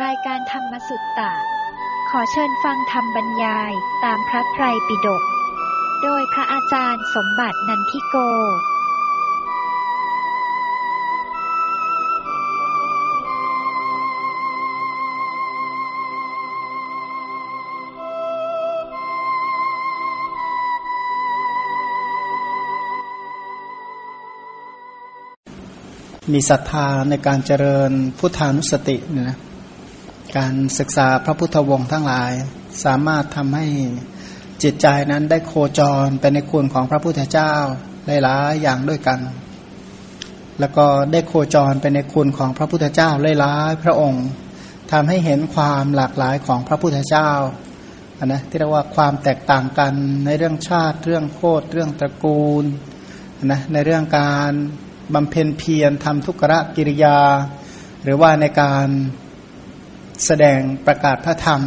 รายการธรรมสุตตะ ขอเชิญฟังธรรมบรรยายตามพระไตรปิฎก โดยพระอาจารย์สมบัตินันทิโก มีศรัทธาในการเจริญพุทธานุสติเนี่ยนะ การศึกษาพระพุทธวงศ์ทั้งหลาย สามารถทำให้จิตใจนั้นได้โคจรไปในคุณของพระพุทธเจ้าหลายๆอย่างด้วยกัน แล้วก็ได้โคจรไปในคุณของพระพุทธเจ้าหลายๆพระองค์ทำให้เห็นความหลากหลายของพระพุทธเจ้านนะที่เรียกว่าความแตกต่างกันในเรื่องชาติ เรื่องโคตรเรื่องตระกูลนะในเรื่องการบำเพ็ญเพียรทำทุกขะกิริยา หรือว่าในการ แสดงประกาศพระธรรม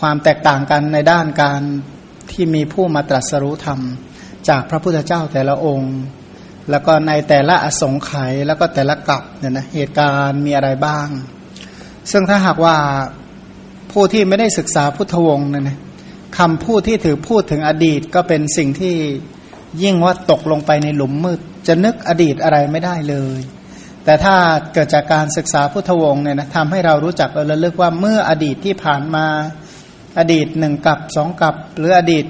ความแตกต่างกันในด้านการที่มีผู้มาตรัสรู้ธรรม จากพระพุทธเจ้าแต่ละองค์ แล้วก็ในแต่ละอสงไขยแล้วก็แต่ละกลับเนี่ยนะเหตุการณ์มีอะไรบ้าง ซึ่งถ้าหากว่าผู้ที่ไม่ได้ศึกษาพุทธวงศ์เนี่ยนะคำพูดที่ถือพูดถึงอดีตก็เป็นสิ่งที่ยิ่งว่าตกลงไปในหลุมมืด จะนึกอดีตอะไรไม่ได้เลย แต่ถ้าเกิดจากการศึกษาพุทธวงศ์เนี่ยนะทำให้เรารู้จักระลึกว่าเมื่ออดีตที่ผ่านมาอดีตหนึ่งกับสองกับ หรืออดีต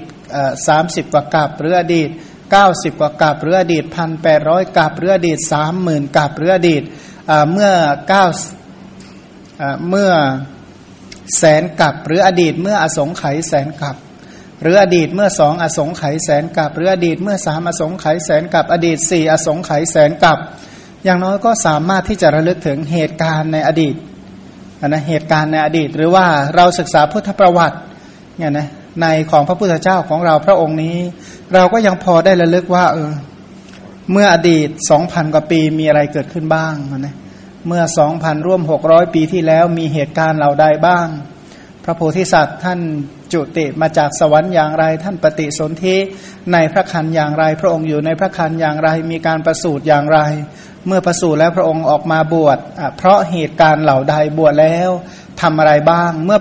สามสิบกว่ากับ หรืออดีตเก้าสิบกว่ากับ หรืออดีตพันแปดร้อยกับ หรืออดีตสามหมื่นกับ หรืออดีตเมื่อเก้าเมื่อแสนกับ หรืออดีตเมื่ออสงไขยแสนกับ หรืออดีตเมื่อสองอสงไขยแสนกับ หรืออดีตเมื่อสามอสงไขยแสนกับ อดีตสี่อสงไขยแสนกับ อย่างน้อยก็สามารถที่จะระลึกถึงเหตุการณ์ในอดีตนะเหตุการณ์ในอดีต หรือว่าเราศึกษาพุทธประวัติเนี่ยนะในของพระพุทธเจ้าของเราพระองค์นี้ เราก็ยังพอได้ระลึกว่า เออ เมื่ออดีตสองพันกว่าปีมีอะไรเกิดขึ้นบ้างนะเมื่อสองพันร่วมหกร้อยปีที่แล้วมีเหตุการณ์เหล่าใดบ้าง พระโพธิสัตว์ท่านจุติมาจากสวรรค์อย่างไร ท่านปฏิสนธิในพระคันอย่างไร พระองค์อยู่ในพระคันอย่างไร มีการประสูติอย่างไร เมื่อประสูติแล้วพระองค์ออกมาบวชเพราะเหตุการณ์เหล่าใดบวชแล้วทำอะไรบ้าง เมื่อ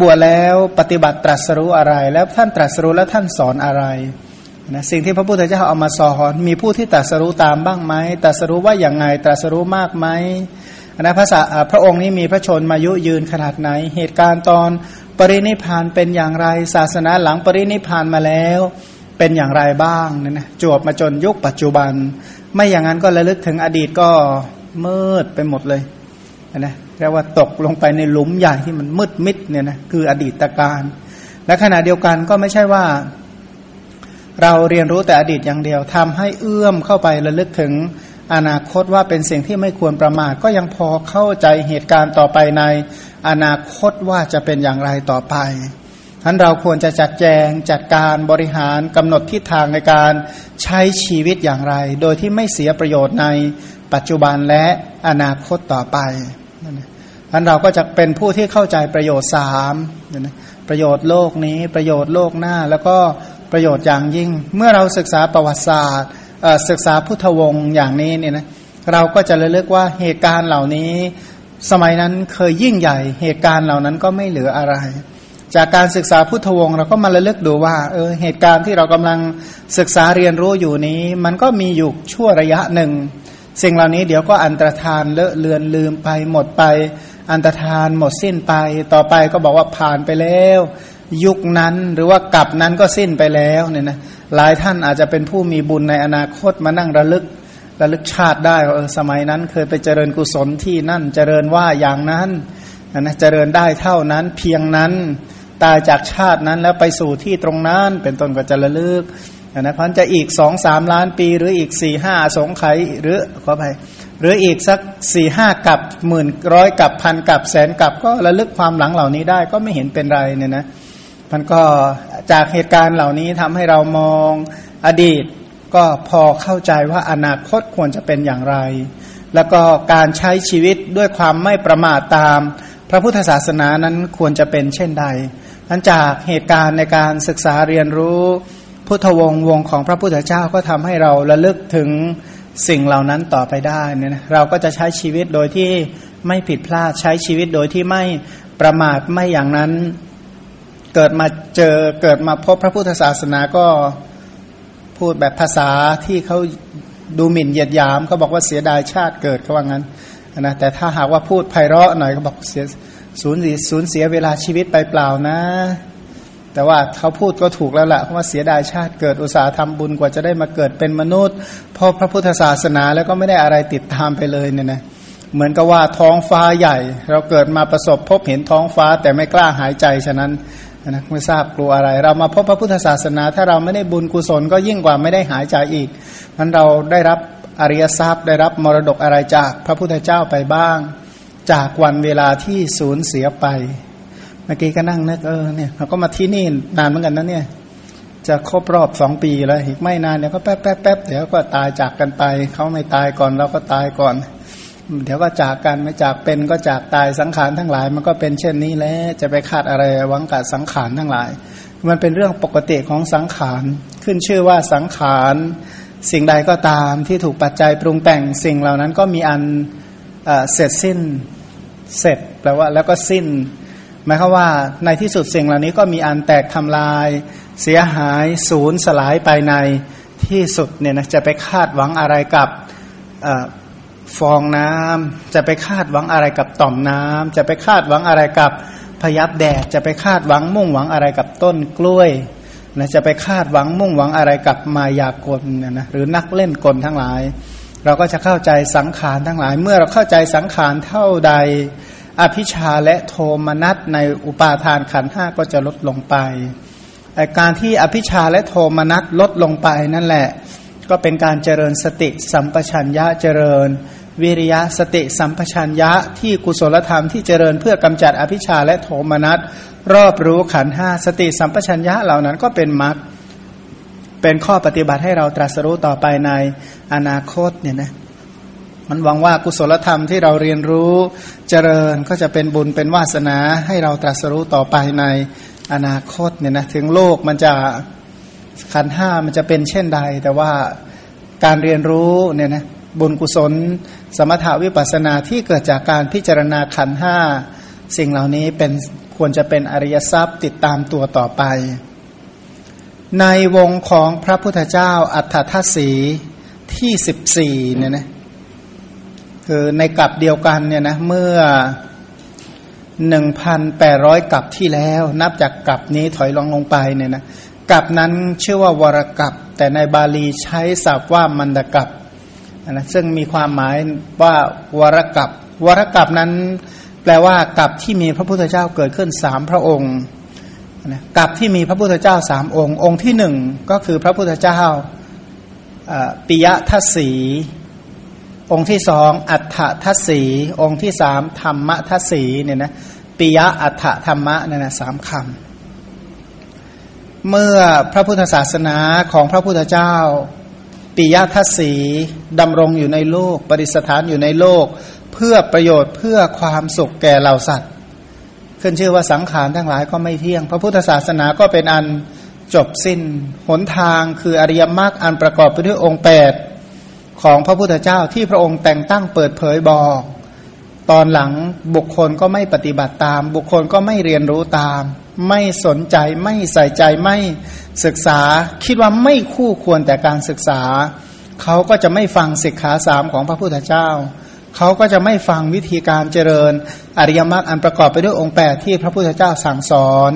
บวชแล้วปฏิบัติตรัสรู้อะไร แล้วท่านตรัสรู้แล้วท่านสอนอะไรนะสิ่งที่พระพุทธเจ้าเอามาสอนมีผู้ที่ตรัสรู้ตามบ้างไหมตรัสรู้ว่าอย่างไงตรัสรู้มากไหม นะพระพระองค์นี้มีพระชนมายุยืนขนาดไหน เหตุการณ์ตอนปรินิพานเป็นอย่างไร ศาสนาหลังปรินิพานมาแล้วเป็นอย่างไรบ้างเนี่ยนะจวบมาจนยุคปัจจุบัน ไม่อย่างนั้นก็ระลึกถึงอดีตก็มืดไปหมดเลยนะเรียกว่าตกลงไปในหลุมใหญ่ที่มันมืดมิดเนี่ยนะคืออดีตการ และขณะเดียวกันก็ไม่ใช่ว่า เราเรียนรู้แต่อดีตอย่างเดียวทำให้เอื้อมเข้าไประลึกถึง อนาคตว่าเป็นสิ่งที่ไม่ควรประมาทก็ยังพอเข้าใจเหตุการณ์ต่อไปใน อนาคตว่าจะเป็นอย่างไรต่อไปท่านเราควรจะจัดแจงจัดการบริหารกำหนดทิศทางในการใช้ชีวิตอย่างไร โดยที่ไม่เสียประโยชน์ในปัจจุบันและอนาคตต่อไปท่านเราก็จะเป็นผู้ที่เข้าใจประโยชน์สามประโยชน์โลกนี้ประโยชน์โลกหน้าแล้วก็ประโยชน์อย่างยิ่ง เมื่อเราศึกษาประวัติศาสตร์ ศึกษาพุทธวงศ์อย่างนี้เนี่ยนะเราก็จะระลึกว่าเหตุการณ์เหล่านี้ สมัยนั้นเคยยิ่งใหญ่ เหตุการณ์เหล่านั้นก็ไม่เหลืออะไร จากการศึกษาพุทธวงศ์เราก็มาระลึกดูว่าเออเหตุการณ์ที่เรากำลังศึกษาเรียนรู้อยู่นี้ มันก็มีอยู่ชั่วระยะหนึ่ง สิ่งเหล่านี้เดี๋ยวก็อันตรธานเลอะเลือนลืมไปหมดไป อันตรธานหมดสิ้นไป ต่อไปก็บอกว่าผ่านไปแล้ว ยุคนั้นหรือว่ากับนั้นก็สิ้นไปแล้วเนี่ยนะ หลายท่านอาจจะเป็นผู้มีบุญในอนาคตมานั่งระลึกระลึกชาติได้ว่าเออสมัยนั้นเคยไปเจริญกุศลที่นั่นเจริญว่าอย่างนั้นนะเจริญได้เท่านั้นเพียงนั้นตายจากชาตินั้นแล้วไปสู่ที่ตรงนั้นเป็นต้นก็จะระลึกนะพันจะอีกสองสามล้านปีหรืออีกสี่ห้าสงไขหรือขอไปหรืออีกสักสี่ห้ากับหมื่นร้อยกับพันกับแสนกับก็ระลึกความหลังเหล่านี้ได้ก็ไม่เห็นเป็นไรเนี่ยนะ มันก็จากเหตุการณ์เหล่านี้ทำให้เรามองอดีต ก็พอเข้าใจว่าอนาคตควรจะเป็นอย่างไร แล้วก็การใช้ชีวิตด้วยความไม่ประมาทตาม พระพุทธศาสนานั้นควรจะเป็นเช่นใดนั้นจากเหตุการณ์ในการศึกษาเรียนรู้พุทธวงศ์วงของพระพุทธเจ้าก็ทำให้เราระลึกถึงสิ่งเหล่านั้นต่อไปได้เนี่ยนะเราก็จะใช้ชีวิตโดยที่ไม่ผิดพลาดใช้ชีวิตโดยที่ไม่ประมาทไม่อย่างนั้น เกิดมาเจอเกิดมาพบพระพุทธศาสนาก็พูดแบบภาษาที่เขาดูหมิ่นเหยียดหยามเขาบอกว่าเสียดายชาติเกิดเขาว่างั้นนะแต่ถ้าหากว่าพูดไพเราะหน่อยเขาบอกเสียสูญสูญเสียเวลาชีวิตไปเปล่านะ แต่ว่าเขาพูดก็ถูกแล้วละ่ะว่าเสียดายชาติเกิดอุตสาห์ทำบุญกว่าจะได้มาเกิดเป็นมนุษย์พอพระพุทธศาสนาแล้วก็ไม่ได้อะไรติดตามไปเลยเนี่ยนะเหมือนกับว่าท้องฟ้าใหญ่ เราเกิดมาประสบพบเห็นท้องฟ้าแต่ไม่กล้าหายใจฉะนั้น นะไม่ทราบกลัวอะไร เรามาพบพระพุทธศาสนา ถ้าเราไม่ได้บุญกุศลก็ยิ่งกว่าไม่ได้หายใจอีกมันเราได้รับอริยทรัพย์ได้รับมรดกอะไรจากพระพุทธเจ้าไปบ้าง จากวันเวลาที่สูญเสียไป เมื่อกี้ก็นั่งนึกเออเนี่ยเราก็มาที่นี่นานเหมือนกันนะเนี่ยจะครบรอบสองปีแล้วอีกไม่นานเดี๋ยวก็แป๊บแป๊บแป๊บเดี๋ยวก็ตายจากกันไปเขาไม่ตายก่อนเราก็ตายก่อน เดี๋ยวก็จากกันไม่จากเป็นก็จากตายสังขารทั้งหลาย มันก็เป็นเช่นนี้แล้วจะไปคาดอะไรหวังกับสังขารทั้งหลาย มันเป็นเรื่องปกติของสังขารขึ้นชื่อว่าสังขารสิ่งใดก็ตามที่ถูกปัจจัยปรุงแต่งสิ่งเหล่านั้นก็มีอันเสร็จสิ้นเสร็จแปลว่าแล้วก็สิ้น หมายความว่าในที่สุดสิ่งเหล่านี้ก็มีอันแตกทำลาย เสียหายศูนย์สลายไปในที่สุดเนี่ยนะจะไปคาดหวังอะไรกับ ฟองน้ำจะไปคาดหวังอะไรกับต่อมน้ำจะไปคาดหวังอะไรกับพยับแดดจะไปคาดหวังมุ่งหวังอะไรกับต้นกล้วยนะจะไปคาดหวังมุ่งหวังอะไรกับมายากลนะนะหรือนักเล่นกลทั้งหลาย เราก็จะเข้าใจสังขารทั้งหลาย เมื่อเราเข้าใจสังขารเท่าใด อภิชาและโทมนัสในอุปาทานขันห้าก็จะลดลงไปการที่อภิชาและโทมนัสลดลงไปนั่นแหละ ก็เป็นการเจริญสติสัมปชัญญะเจริญ วิริยะสติสัมปชัญญะที่กุศลธรรมที่เจริญเพื่อกำจัดอภิชาและโทมนัสรอบรู้ขันห้าสติสัมปชัญญะเหล่านั้นก็เป็นมรรคเป็นข้อปฏิบัติให้เราตรัสรู้ต่อไปในอนาคตเนี่ยนะมันหวังว่ากุศลธรรมที่เราเรียนรู้เจริญก็จะเป็นบุญเป็นวาสนาให้เราตรัสรู้ต่อไปในอนาคตเนี่ยนะถึงโลกมันจะ ขันห้ามันจะเป็นเช่นใด แต่ว่าการเรียนรู้เนี่ยนะบุญกุศล สมถาวิปัสนาที่เกิดจากการพิจารณาขันห้าสิ่งเหล่านี้เป็นควรจะเป็นอริยทรัพย์ติดตามตัวต่อไป ในวงของพระพุทธเจ้าอัฏฐทัศสีที่สิบสี่เนี่ยนะคือในกลับเดียวกันเนี่ยนะเมื่อหนึ่งพันแปดร้อยกลับที่แล้ว นับจากกลับนี้ถอยลงลงไปเนี่ยนะ กับนั้นชื่อว่าวรกับ แต่ในบาลีใช้ศัพท์ว่ามันดกับนะซึ่งมีความหมายว่าวรกับวรกับนั้นแปลว่ากับที่มีพระพุทธเจ้าเกิดขึ้นสามพระองค์นะกับที่มีพระพุทธเจ้าสามองค์ องค์ที่หนึ่งก็คือพระพุทธเจ้าปิยทัศสีองค์ที่สองอัฏฐทัศสีองค์ที่สามธรรมทัศสีเนี่ยนะปิยอัฏฐธรรมะเนี่ยนะสามคำ เมื่อพระพุทธศาสนาของพระพุทธเจ้า ปิยทัศสีดำรงอยู่ในโลก ปริสถานอยู่ในโลก เพื่อประโยชน์เพื่อความสุขแก่เหล่าสัตว์ ขึ้นชื่อว่าสังขารทั้งหลายก็ไม่เที่ยง พระพุทธศาสนาก็เป็นอันจบสิน้น หนทางคืออริยมรรคอันประกอบไปด้วยองค์แปดของพระพุทธเจ้าที่พระองค์แต่งตั้งเปิดเผยบอก ตอนหลังบุคคลก็ไม่ปฏิบัติตาม บุคคลก็ไม่เรียนรู้ตาม ไม่สนใจไม่ใส่ใจไม่ศึกษา คิดว่าไม่คู่ควรแต่การศึกษา เขาก็จะไม่ฟังศิกขาสามของพระพุทธเจ้า เขาก็จะไม่ฟังวิธีการเจริญ อริยมรรคอันประกอบไปด้วยองค์แปดที่พระพุทธเจ้าสั่งสอน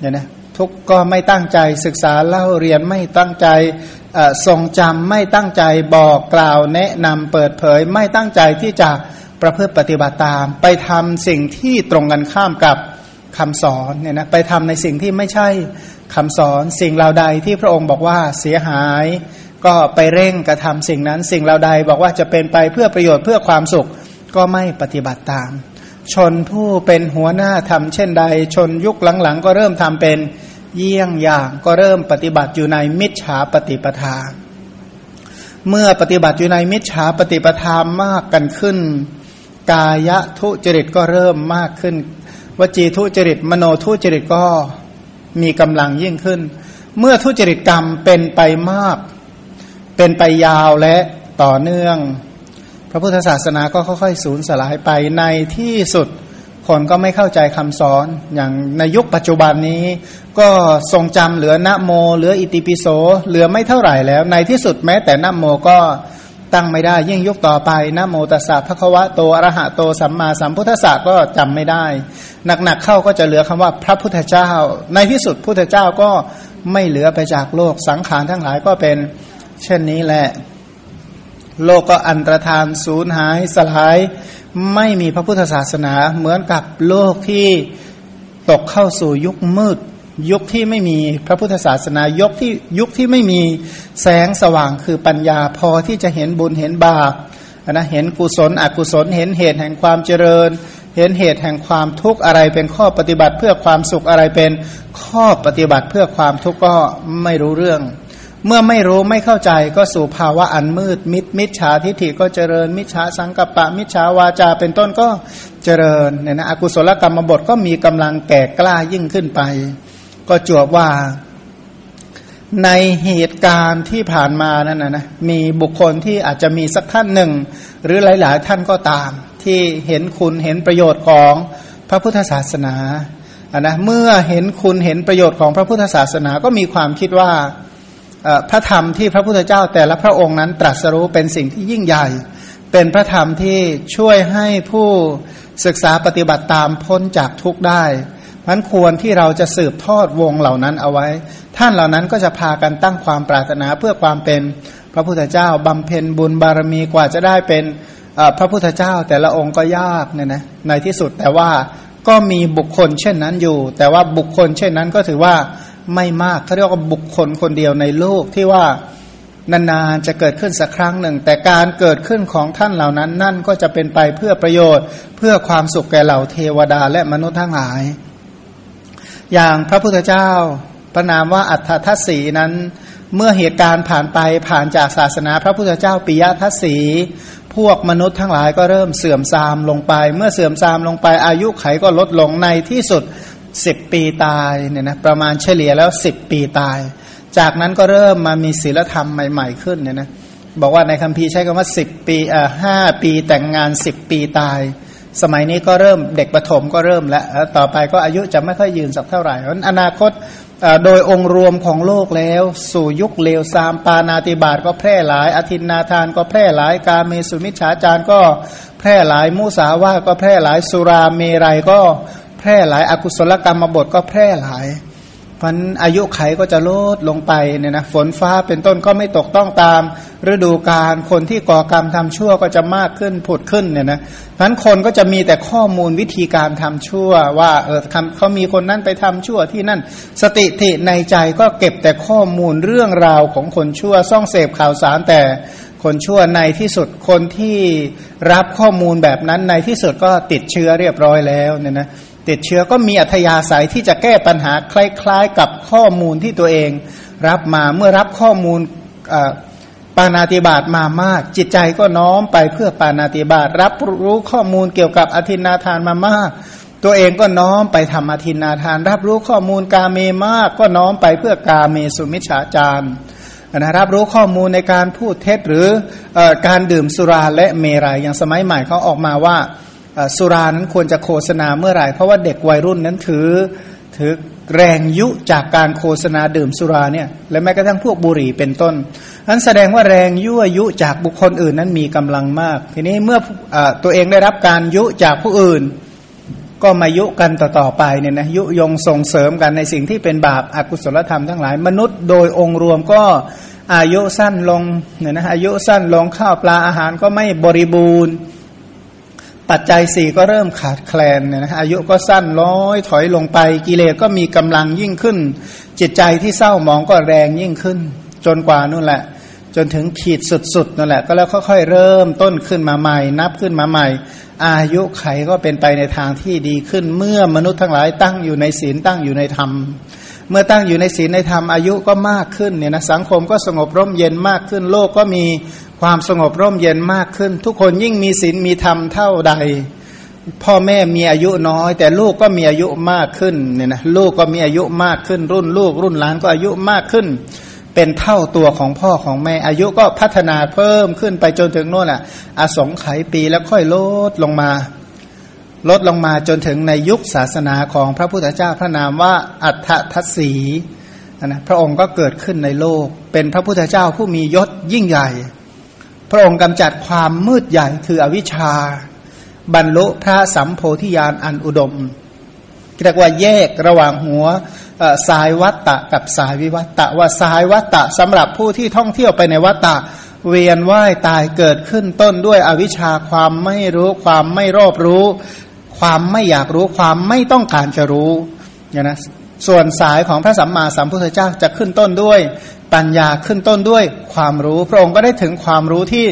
เนี่ยนะทุกก็ไม่ตั้งใจศึกษาเล่าเรียนไม่ตั้งใจทรงจำไม่ตั้งใจบอกกล่าวแนะนำเปิดเผย ไม่ตั้งใจที่จะประพฤติปฏิบัติตาม ไปทำสิ่งที่ตรงกันข้ามกับ คำสอนเนี่ยนะไปทำในสิ่งที่ไม่ใช่คำสอนสิ่งเหล่าใดที่พระองค์บอกว่าเสียหาย ก็ไปเร่งกระทำสิ่งนั้น สิ่งเราใดบอกว่าจะเป็นไปเพื่อประโยชน์เพื่อความสุขก็ไม่ปฏิบัติตาม ชนผู้เป็นหัวหน้าทำเช่นใด ชนยุคหลังๆ ก็เริ่มทำเป็นเยี่ยงอย่างก็เริ่มปฏิบัติอยู่ในมิจฉาปฏิปทา เมื่อปฏิบัติอยู่ในมิจฉาปฏิปทามากกันขึ้น กายทุจริตก็เริ่มมากขึ้น วจีทุจริต มโนทุจริตก็มีกำลังยิ่งขึ้น เมื่อทุจริตกรรมเป็นไปมาก เป็นไปยาวและต่อเนื่อง พระพุทธศาสนาก็ค่อยๆสูญสลายไปในที่สุด คนก็ไม่เข้าใจคำสอนอย่างในยุคปัจจุบันนี้ ก็ทรงจำเหลือนะโม เหลืออิติปิโสเหลือไม่เท่าไหร่แล้ว ในที่สุดแม้แต่นะโมก็ ตั้งไม่ได้ ยิ่งยุคต่อไปนะโมตัสสะภะคะวะโตอรหะโตสัมมาสัมพุทธะก็จำไม่ได้ หนักๆเข้าก็จะเหลือคำว่าพระพุทธเจ้า ในที่สุดพุทธเจ้าก็ไม่เหลือไปจากโลกสังขารทั้งหลายก็เป็น เช่นนี้แหละ โลกก็อันตรธานสูญหายสลาย ไม่มีพระพุทธศาสนาเหมือนกับโลกที่ตกเข้าสู่ยุคมืด ยุคที่ไม่มีพระพุทธศาสนายุคที่ยุคที่ไม่มีแสงสว่างคือปัญญาพอที่จะเห็นบุญเห็นบาปนะเห็นกุศลอกุศล เห็นเหตุแห่งความเจริญ เห็นเหตุแห่งความทุกข์อะไรเป็นข้อปฏิบัติเพื่อความสุขอะไรเป็นข้อปฏิบัติเพื่อความทุกข์ก็ไม่รู้เรื่อง เมื่อไม่รู้ไม่เข้าใจก็สู่ภาวะอันมืดมิดมิจฉาทิฏฐิก็เจริญ มิจฉาสังกัปปะ มิจฉาวาจาเป็นต้นก็เจริญเนี่ยนะอกุศลกรรมบทก็มีกำลังแก่กล้ายิ่งขึ้นไป ก็จวบว่า ในเหตุการณ์ที่ผ่านมานั่นนะนะมีบุคคลที่อาจจะมีสักท่านหนึ่ง หรือหลาย ๆ ท่านก็ตาม ที่เห็นคุณเห็นประโยชน์ของพระพุทธศาสนาอะนะเมื่อเห็นคุณเห็นประโยชน์ของพระพุทธศาสนาก็มีความคิดว่าพระธรรมที่พระพุทธเจ้าแต่ละพระองค์นั้นตรัสรู้เป็นสิ่งที่ยิ่งใหญ่ เป็นพระธรรมที่ช่วยให้ผู้ศึกษาปฏิบัติตามพ้นจากทุกข์ได้ มันควรที่เราจะสืบทอดวงเหล่านั้นเอาไว้ ท่านเหล่านั้นก็จะพากันตั้งความปรารถนาเพื่อความเป็นพระพุทธเจ้าบำเพ็ญบุญบารมีกว่าจะได้เป็นพระพุทธเจ้าแต่ละองค์ก็ยากเนี่ยนะในที่สุดแต่ว่าก็มีบุคคลเช่นนั้นอยู่ แต่ว่าบุคคลเช่นนั้นก็ถือว่าไม่มากเขาเรียกว่าบุคคลคนเดียวในโลกที่ว่านานๆจะเกิดขึ้นสักครั้งหนึ่ง แต่การเกิดขึ้นของท่านเหล่านั้น นั่นก็จะเป็นไปเพื่อประโยชน์เพื่อความสุขแก่เหล่าเทวดาและมนุษย์ทั้งหลาย อย่างพระพุทธเจ้าประนามว่าอัฏฐทัศสีนั้น เมื่อเหตุการณ์ผ่านไปผ่านจากศาสนาพระพุทธเจ้าปิยทัศสีพวกมนุษย์ทั้งหลายก็เริ่มเสื่อมทรามลงไป เมื่อเสื่อมทรามลงไปอายุไขก็ลดลงในที่สุดสิบปีตายเนี่ยนะประมาณเฉลี่ยแล้วสิบปีตาย จากนั้นก็เริ่มมามีศีลธรรมใหม่ ๆ ขึ้นเนี่ยนะบอกว่าในคัมภีร์ใช้คำว่าสิบปีเอ่าห้าปีแต่งงานสิบปีตาย สมัยนี้ก็เริ่มเด็กประถมก็เริ่มแล้ว ต่อไปก็อายุจะไม่ค่อยยืนสักเท่าไหร่เพราะอนาคตโดยองค์รวมของโลกแล้ว สู่ยุคเลวซามปานาติบาตก็แพร่หลาย อธินนาทานก็แพร่หลาย กาเมสุมิชฌาจารก็แพร่หลายมุสาวาก็แพร่หลายสุราเมรัยก็แพร่หลายอากุศลกรรมบทก็แพร่หลาย พันอายุไขก็จะลดลงไปเนี่ยนะฝนฟ้าเป็นต้นก็ไม่ตกต้องตาม ฤดูกาลคนที่ก่อกรรมทำชั่วก็จะมากขึ้นผุดขึ้นเนี่ยนะพันคนก็จะมีแต่ข้อมูลวิธีการทำชั่ว ว่าเออเขามีคนนั้นไปทำชั่วที่นั่น สติทิในใจก็เก็บแต่ข้อมูลเรื่องราวของคนชั่วซ่องเสพข่าวสารแต่คนชั่วในที่สุดคนที่รับข้อมูลแบบนั้นในที่สุดก็ติดเชื้อเรียบร้อยแล้วเนี่ยนะ ติดเชื้อก็มีอัธยาศัยที่จะแก้ปัญหาคล้ายๆ กับข้อมูลที่ตัวเอง รับมาเมื่อรับข้อมูลปานาติบาตมามาก จิตใจก็น้อมไปเพื่อปานาติบาตรับรู้ข้อมูลเกี่ยวกับอธินาทานมามาก ตัวเองก็น้อมไปทำอธินาทาน รับรู้ข้อมูลกาเมมาก ก็น้อมไปเพื่อกาเมสุมิชฌาจารนะรับรู้ข้อมูลในการพูดเท็จหรืออการดื่มสุราและเมรัยอย่างสมัยใหม่เขาออกมาว่า สุรานั้นควรจะโฆษณาเมื่อไหร่ เพราะว่าเด็กวัยรุ่นนั้นถือถือแรงยุจากการโฆษณาดื่มสุราเนี่ยและแม้กระทั่งพวกบุหรี่เป็นต้นนั้นแสดงว่าแรงยั่วยุจากบุคคลอื่นนั้นมีกำลังมาก ทีนี้เมื่ออตัวเองได้รับการยุจากผู้อื่น ก็มายุกันต่อๆไปเนี่ยนะยุยงส่งเสริมกันในสิ่งที่เป็นบาปอากุศลธรรมทั้งหลาย มนุษย์โดยองค์รวมก็อายุสั้นลงเนี่ยนะอายุสั้นลงข้าวปลาอาหารก็ไม่บริบูรณ์ ปัจจัยสี่ก็เริ่มขาดแคลนเนี่ยนะอายุก็สั้นร้อยถอยลงไปกิเลสก็มีกำลังยิ่งขึ้น จิตใจที่เศร้าหมองก็แรงยิ่งขึ้น จนกว่านู่นแหละ จนถึงขีดสุดๆนั่นแหละ ก็แล้วค่อยๆเริ่มต้นขึ้นมาใหม่ นับขึ้นมาใหม่ อายุไขก็เป็นไปในทางที่ดีขึ้น เมื่อมนุษย์ทั้งหลายตั้งอยู่ในศีลตั้งอยู่ในธรรมเมื่อตั้งอยู่ในศีลในธรรมอายุก็มากขึ้นเนี่ยนะสังคมก็สงบร่มเย็นมากขึ้น โลกก็มี ความสงบร่มเย็นมากขึ้น ทุกคนยิ่งมีศีลมีธรรมเท่าใด พ่อแม่มีอายุน้อย แต่ลูกก็มีอายุมากขึ้นเนี่ยนะลูกก็มีอายุมากขึ้น รุ่นลูก รุ่นหลานก็อายุมากขึ้น เป็นเท่าตัวของพ่อของแม่ อายุก็พัฒนาเพิ่มขึ้นไปจนถึงโน่นอะอสงไขยปีแล้วค่อยลดลงมา ลดลงมาจนถึงในยุคศาสนาของพระพุทธเจ้าพระนามว่าอัฏฐทัศสีนะพระองค์ก็เกิดขึ้นในโลก เป็นพระพุทธเจ้าผู้มียศยิ่งใหญ่ พระองค์กำจัดความมืดใหญ่คืออวิชชา บรรลุพระสัมโพธิญาณอันอุดมเรียกว่าแยกระหว่างหัวสายวัตตะกับสายวิวัตตะว่าสายวัตตะสำหรับผู้ที่ท่องเที่ยวไปในวัตตะ เวียนว่ายตายเกิดขึ้นต้นด้วยอวิชชาความไม่รู้ความไม่รอบรู้ ความไม่อยากรู้ความไม่ต้องการจะรู้เนี่ยนะส่วนสายของพระสัมมาสัมพุทธเจ้าจะขึ้นต้นด้วย ปัญญาขึ้นต้นด้วยความรู้ พระองค์ก็ได้ถึงความรู้ที่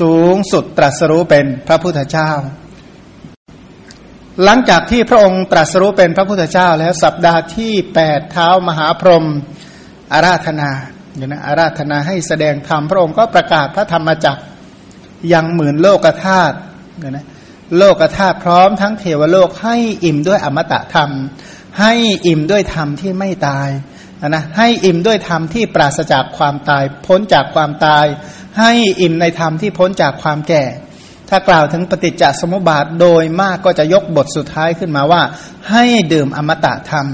สูงสุดตรัสรู้เป็นพระพุทธเจ้า หลังจากที่พระองค์ตรัสรู้เป็นพระพุทธเจ้า แล้วสัปดาห์ที่แปดเท้ามหาพรหมอาราธนาอย่านะอาราธนาให้แสดงธรรมพระองค์ก็ประกาศพระธรรมจักรยังหมื่นโลกธาตุเนี่ยนะโลกธาตุพร้อมทั้งเทวโลกให้อิ่มด้วยอมตะธรรม ให้อิ่มด้วยธรรมที่ไม่ตาย นะให้อิ่มด้วยธรรมที่ปราศจากความตาย พ้นจากความตาย ให้อิ่มในธรรมที่พ้นจากความแก่ ถ้ากล่าวถึงปฏิจจสมุปบาทโดยมากก็จะยกบทสุดท้ายขึ้นมาว่า ให้ดื่มอมตะธรรม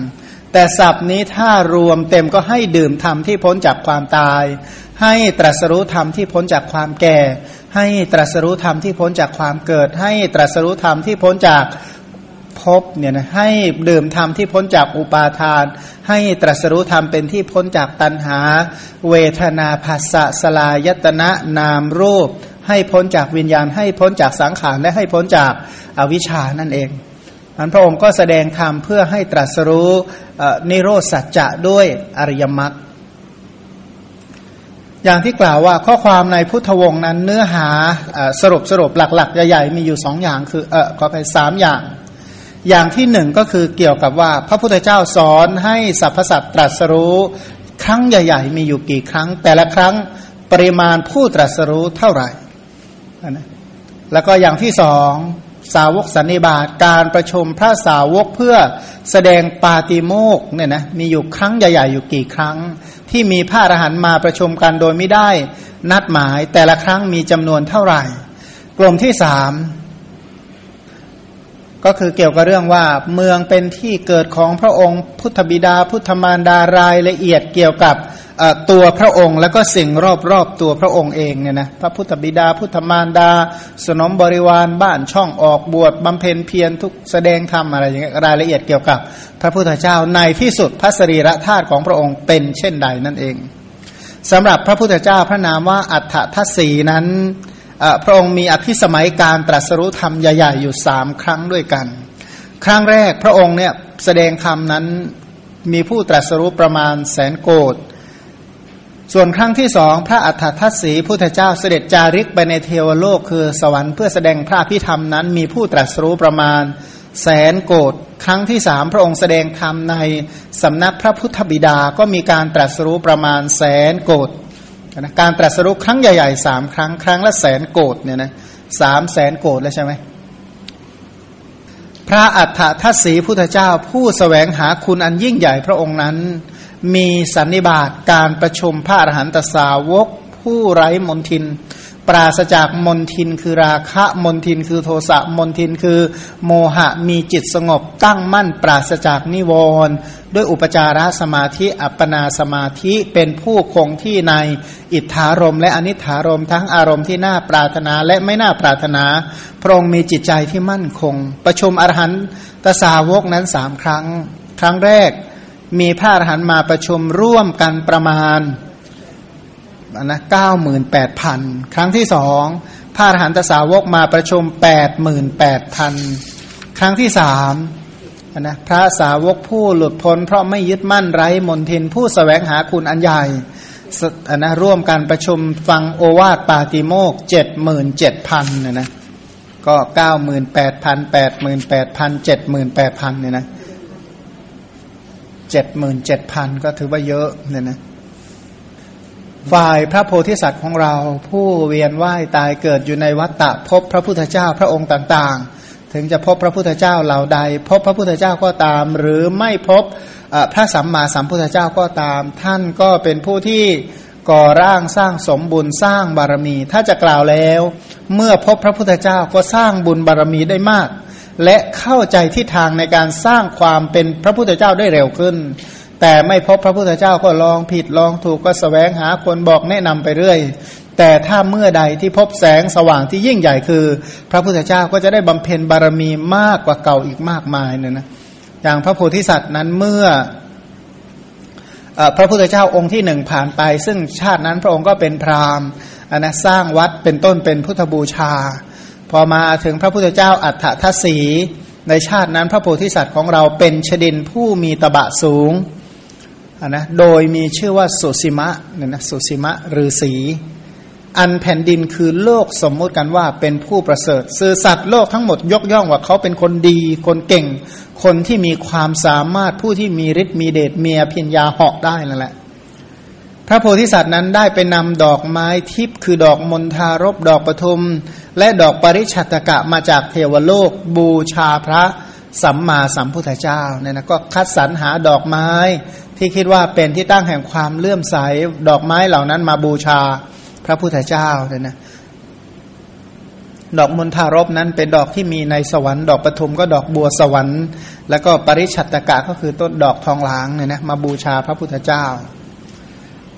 แต่ศัพท์นี้ถ้ารวมเต็มก็ให้ดื่มธรรมที่พ้นจากความตาย ให้ตรัสรู้ธรรมที่พ้นจากความแก่ ให้ตรัสรู้ธรรมที่พ้นจากความเกิด ให้ตรัสรู้ธรรมที่พ้นจาก ภพเนี่ยนะให้ดื่มธรรมที่พ้นจากอุปาทาน ให้ตรัสรู้ธรรมเป็นที่พ้นจากตัณหา เวทนาภาษะสลายตนะนามรูป ให้พ้นจากวิญญาณ ให้พ้นจากสังขารและให้พ้นจากอวิชชานั่นเองอันพระองค์ก็แสดงธรรมเพื่อให้ตรัสรู้นิโรธสัจจะด้วยอริยมรรคอย่างที่กล่าวว่าข้อความในพุทธวงศ์นั้นเนื้อหาสรุปสรุปหลักๆ ใหญ่ๆ มีอยู่สองอย่างคือเออขอไปสามอย่าง อย่างที่หนึ่งก็คือเกี่ยวกับว่า พระพุทธเจ้าสอนให้สรรพสัตว์ตรัสรู้ ครั้งใหญ่ๆ มีอยู่กี่ครั้ง แต่ละครั้งปริมาณผู้ตรัสรู้เท่าไหร่นะแล้วก็อย่างที่สองสาวกสันนิบาตการประชุมพระสาวกเพื่อแสดงปาติโมกเนี่ยนะมีอยู่ครั้งใหญ่ๆอยู่กี่ครั้ง ที่มีพระอรหันต์มาประชุมกันโดยไม่ได้ นัดหมายแต่ละครั้งมีจำนวนเท่าไหร่ กลุ่มที่สาม ก็คือเกี่ยวกับเรื่องว่าเมืองเป็นที่เกิดของพระองค์พุทธบิดา พุทธมารดารายละเอียดเกี่ยวกับตัวพระองค์ แล้วก็สิ่งรอบๆตัวพระองค์เองเนี่ยนะพระพุทธบิดาพุทธมารดา สนมบริวารบ้านช่องออกบวชบำเพ็ญเพียรทุกแสดงธรรมอะไรอย่างเงี้ยรายละเอียดเกี่ยวกับ พระพุทธเจ้าในที่สุดพระสรีระธาตุของพระองค์เป็นเช่นใดนั่นเองสำหรับพระพุทธเจ้าพระนามว่าอัฏฐทัศสีนั้น พระองค์มีอภิสมัยการตรัสรู้ธรรมใหญ่ๆอยู่สามครั้งด้วยกัน ครั้งแรกพระองค์เนี่ยแสดงธรรมนั้นมีผู้ตรัสรู้ประมาณแสนโกดส่วนครั้งที่สองพระอัฏฐทัศสีพุทธเจ้าเสด็จจาริกไปในเทวโลกคือสวรรค์เพื่อแสดงพระพิธรรมนั้น มีผู้ตรัสรู้ประมาณแสนโกดครั้งที่สามพระองค์แสดงธรรมในสำนักพระพุทธบิดาก็มีการตรัสรู้ประมาณแสนโกด นะการตรัสรู้ครั้งใหญ่ๆสามครั้งครั้งละแสนโกดเนี่ยนะสามแสนโกดแล้วใช่ไหมพระอัฏฐทัศสีพุทธเจ้าผู้สแสวงหาคุณอันยิ่งใหญ่พระองค์นั้น มีสันนิบาตการประชุมพระอรหันตสาวกผู้ไร้มนทิน ปราศจากมนทินคือราคะมนทินคือโทสะมนทินคือโมหะมีจิตสงบตั้งมั่นปราศจากนิวรณ์ด้วยอุปจารสมาธิอัปปนาสมาธิเป็นผู้คงที่ในอิทธารมและอนิธารมทั้งอารมณ์ที่น่าปรารถนาและไม่น่าปรารถนา พระองค์มีจิตใจที่มั่นคง ประชุมอรหันตสาวกนั้นสามครั้ง ครั้งแรกมีพระอรหันต์มาประชุมร่วมกันประมาณ นะเก้าหมื่นแปดพันครั้งที่สองพระอรหันตสาวกมาประชุมแปดหมื่นแปดพันครั้งที่สามนะพระสาวกผู้หลุดพ้น เพราะไม่ยึดมั่นไร้มนทินผู้สแสวงหาคุณอันใหญ่นะร่วมกันประชุมฟังโอวาทปาติโมกเจ็ดหมื่นเจ็ดพันนี่ยนะก็เก้าหมื่นแปดพันแปดหมื่นแปดพันเจ็ดหมื่นแปดพันเนี่ยนะเจ็ดหมื่นเจ็ดพันก็ถือว่าเยอะเนี่ยนะ ฝ่ายพระโพธิสัตว์ของเรา ผู้เวียนว่ายตายเกิดอยู่ในวัฏฏะพบพระพุทธเจ้าพระองค์ต่างๆ ถึงจะพบพระพุทธเจ้าเหล่าใด พบพระพุทธเจ้าก็ตาม หรือไม่พบพระสัมมาสัมพุทธเจ้าก็ตาม ท่านก็เป็นผู้ที่ก่อร่างสร้างสมบุญสร้างบารมี ถ้าจะกล่าวแล้ว เมื่อพบพระพุทธเจ้าก็สร้างบุญบารมีได้มาก และเข้าใจที่ทางในการสร้างความเป็นพระพุทธเจ้าได้เร็วขึ้น แต่ไม่พบพระพุทธเจ้าก็ลองผิดลองถูกก็สแสวงหาคนบอกแนะนำไปเรื่อย แต่ถ้าเมื่อใดที่พบแสงสว่างที่ยิ่งใหญ่คือ พระพุทธเจ้าก็จะได้บำเพ็ญบารมีมากกว่าเก่าอีกมากมายเนี่ยนะอย่างพระโพธิสัตว์นั้นเมื่อพระพุทธเจ้าองค์ที่หนึ่งผ่านไป ซึ่งชาตินั้นพระองค์ก็เป็นพราหมณ์นะสร้างวัดเป็นต้นเป็นพุทธบูชา พอมาถึงพระพุทธเจ้าอัฏฐทัศสีในชาตินั้นพระโพธิสัตว์ของเราเป็นชดินผู้มีตบะสูง นะโดยมีชื่อว่าสุสิมะเนี่ยนะสุสิมะฤาษีอันแผ่นดินคือโลกสมมุติกันว่าเป็นผู้ประเสริฐสื่อสัตว์โลกทั้งหมดยกย่องว่าเขาเป็นคนดี คนเก่ง คนที่มีความสามารถผู้ที่มีฤทธิ์มีเดชเมียพิญญาเหาะได้นั่นแหละ พระโพธิสัตว์นั้นได้ไปนำดอกไม้ทิพย์คือดอกมณฑารบดอกปทุม และดอกปริชัตกะมาจากเทวโลกบูชาพระ สัมมาสัมพุทธเจ้าเนี่ยนะก็คัดสรรหาดอกไม้ที่คิดว่าเป็นที่ตั้งแห่งความเลื่อมใสดอกไม้เหล่านั้นมาบูชาพระพุทธเจ้าเนี่ยนะดอกมณฑารบนั้นเป็นดอกที่มีในสวรรค์ดอกปทุมก็ดอกบัวสวรรค์ แล้วก็ปริชัตตกะก็คือต้นดอกทองหลางเนี่ยนะมาบูชาพระพุทธเจ้า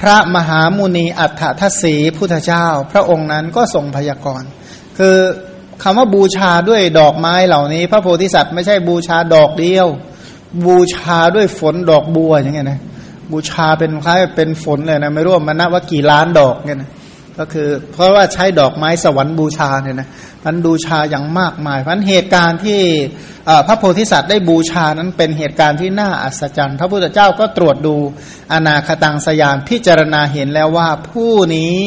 พระมหามุนีอัฏฐทัศสีพุทธเจ้า พระองค์นั้นก็ทรงพยากรณ์คือ คำว่าบูชาด้วยดอกไม้เหล่านี้ พระโพธิสัตว์ไม่ใช่บูชาดอกเดียว บูชาด้วยฝนดอกบัวอย่างเงี้ยนะบูชาเป็นคล้ายเป็นฝนเลยนะไม่รู้มันนับว่ากี่ล้านดอกเนี่ยนะก็คือเพราะว่าใช้ดอกไม้สวรรค์บูชาเนี่ยนะมันบูชาอย่างมากมายเพราะเหตุการณ์ที่พระโพธิสัตว์ได้บูชานั้นเป็นเหตุการณ์ที่น่าอัศจรรย์ พระพุทธเจ้าก็ตรวจดูอนาคตังสยานพิจารณาเห็นแล้วว่าผู้นี้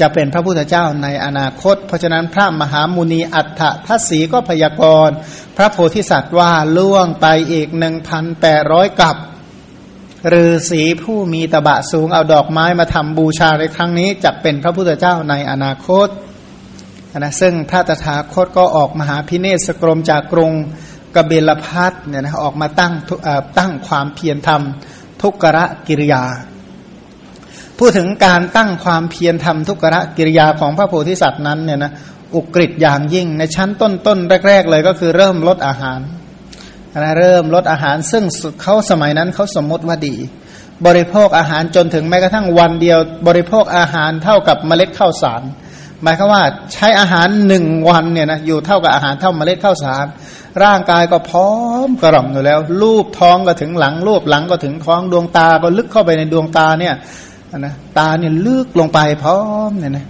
จะเป็นพระพุทธเจ้าในอนาคต เพราะฉะนั้นพระมหามุนีอัฏฐทัศสีก็พยากรณ์ พระโพธิสัตว์ว่าล่วงไปอีกหนึ่งพันแปดร้อยกับฤาษีผู้มีตบะสูงเอาดอกไม้มาทำบูชาในครั้งนี้จะเป็นพระพุทธเจ้าในอนาคตนะซึ่งพระตถาคตก็ออกมหาพิเนศกรมจากกรุงกเบลพัทเนี่ยนะออกมาตั้งตั้งความเพียรธรรม ทุกระกิริยา พูดถึงการตั้งความเพียรธรรมทุกระกิริยาของพระโพธิสัตว์นั้นเนี่ยนะอุกฤษอย่างยิ่งในชั้นต้นๆแรก ๆ เลยก็คือเริ่มลดอาหารนะเริ่มลดอาหารซึ่งเขาสมัยนั้นเขาสมมติว่าดี บริโภคอาหารจนถึงแม้กระทั่งวันเดียว บริโภคอาหารเท่ากับเมล็ดข้าวสาร หมายความว่าใช้อาหารหนึ่งวันเนี่ยนะอยู่เท่ากับอาหารเท่าเมล็ดข้าวสาร ร่างกายก็พร้อมกระหล่ำอยู่แล้วรูปท้องก็ถึงหลังรูปหลังก็ถึงท้องดวงตาก็ลึกเข้าไปในดวงตาเนี่ย นะตาเนี่ยลึกลงไปพร้อมเนี่ยนะ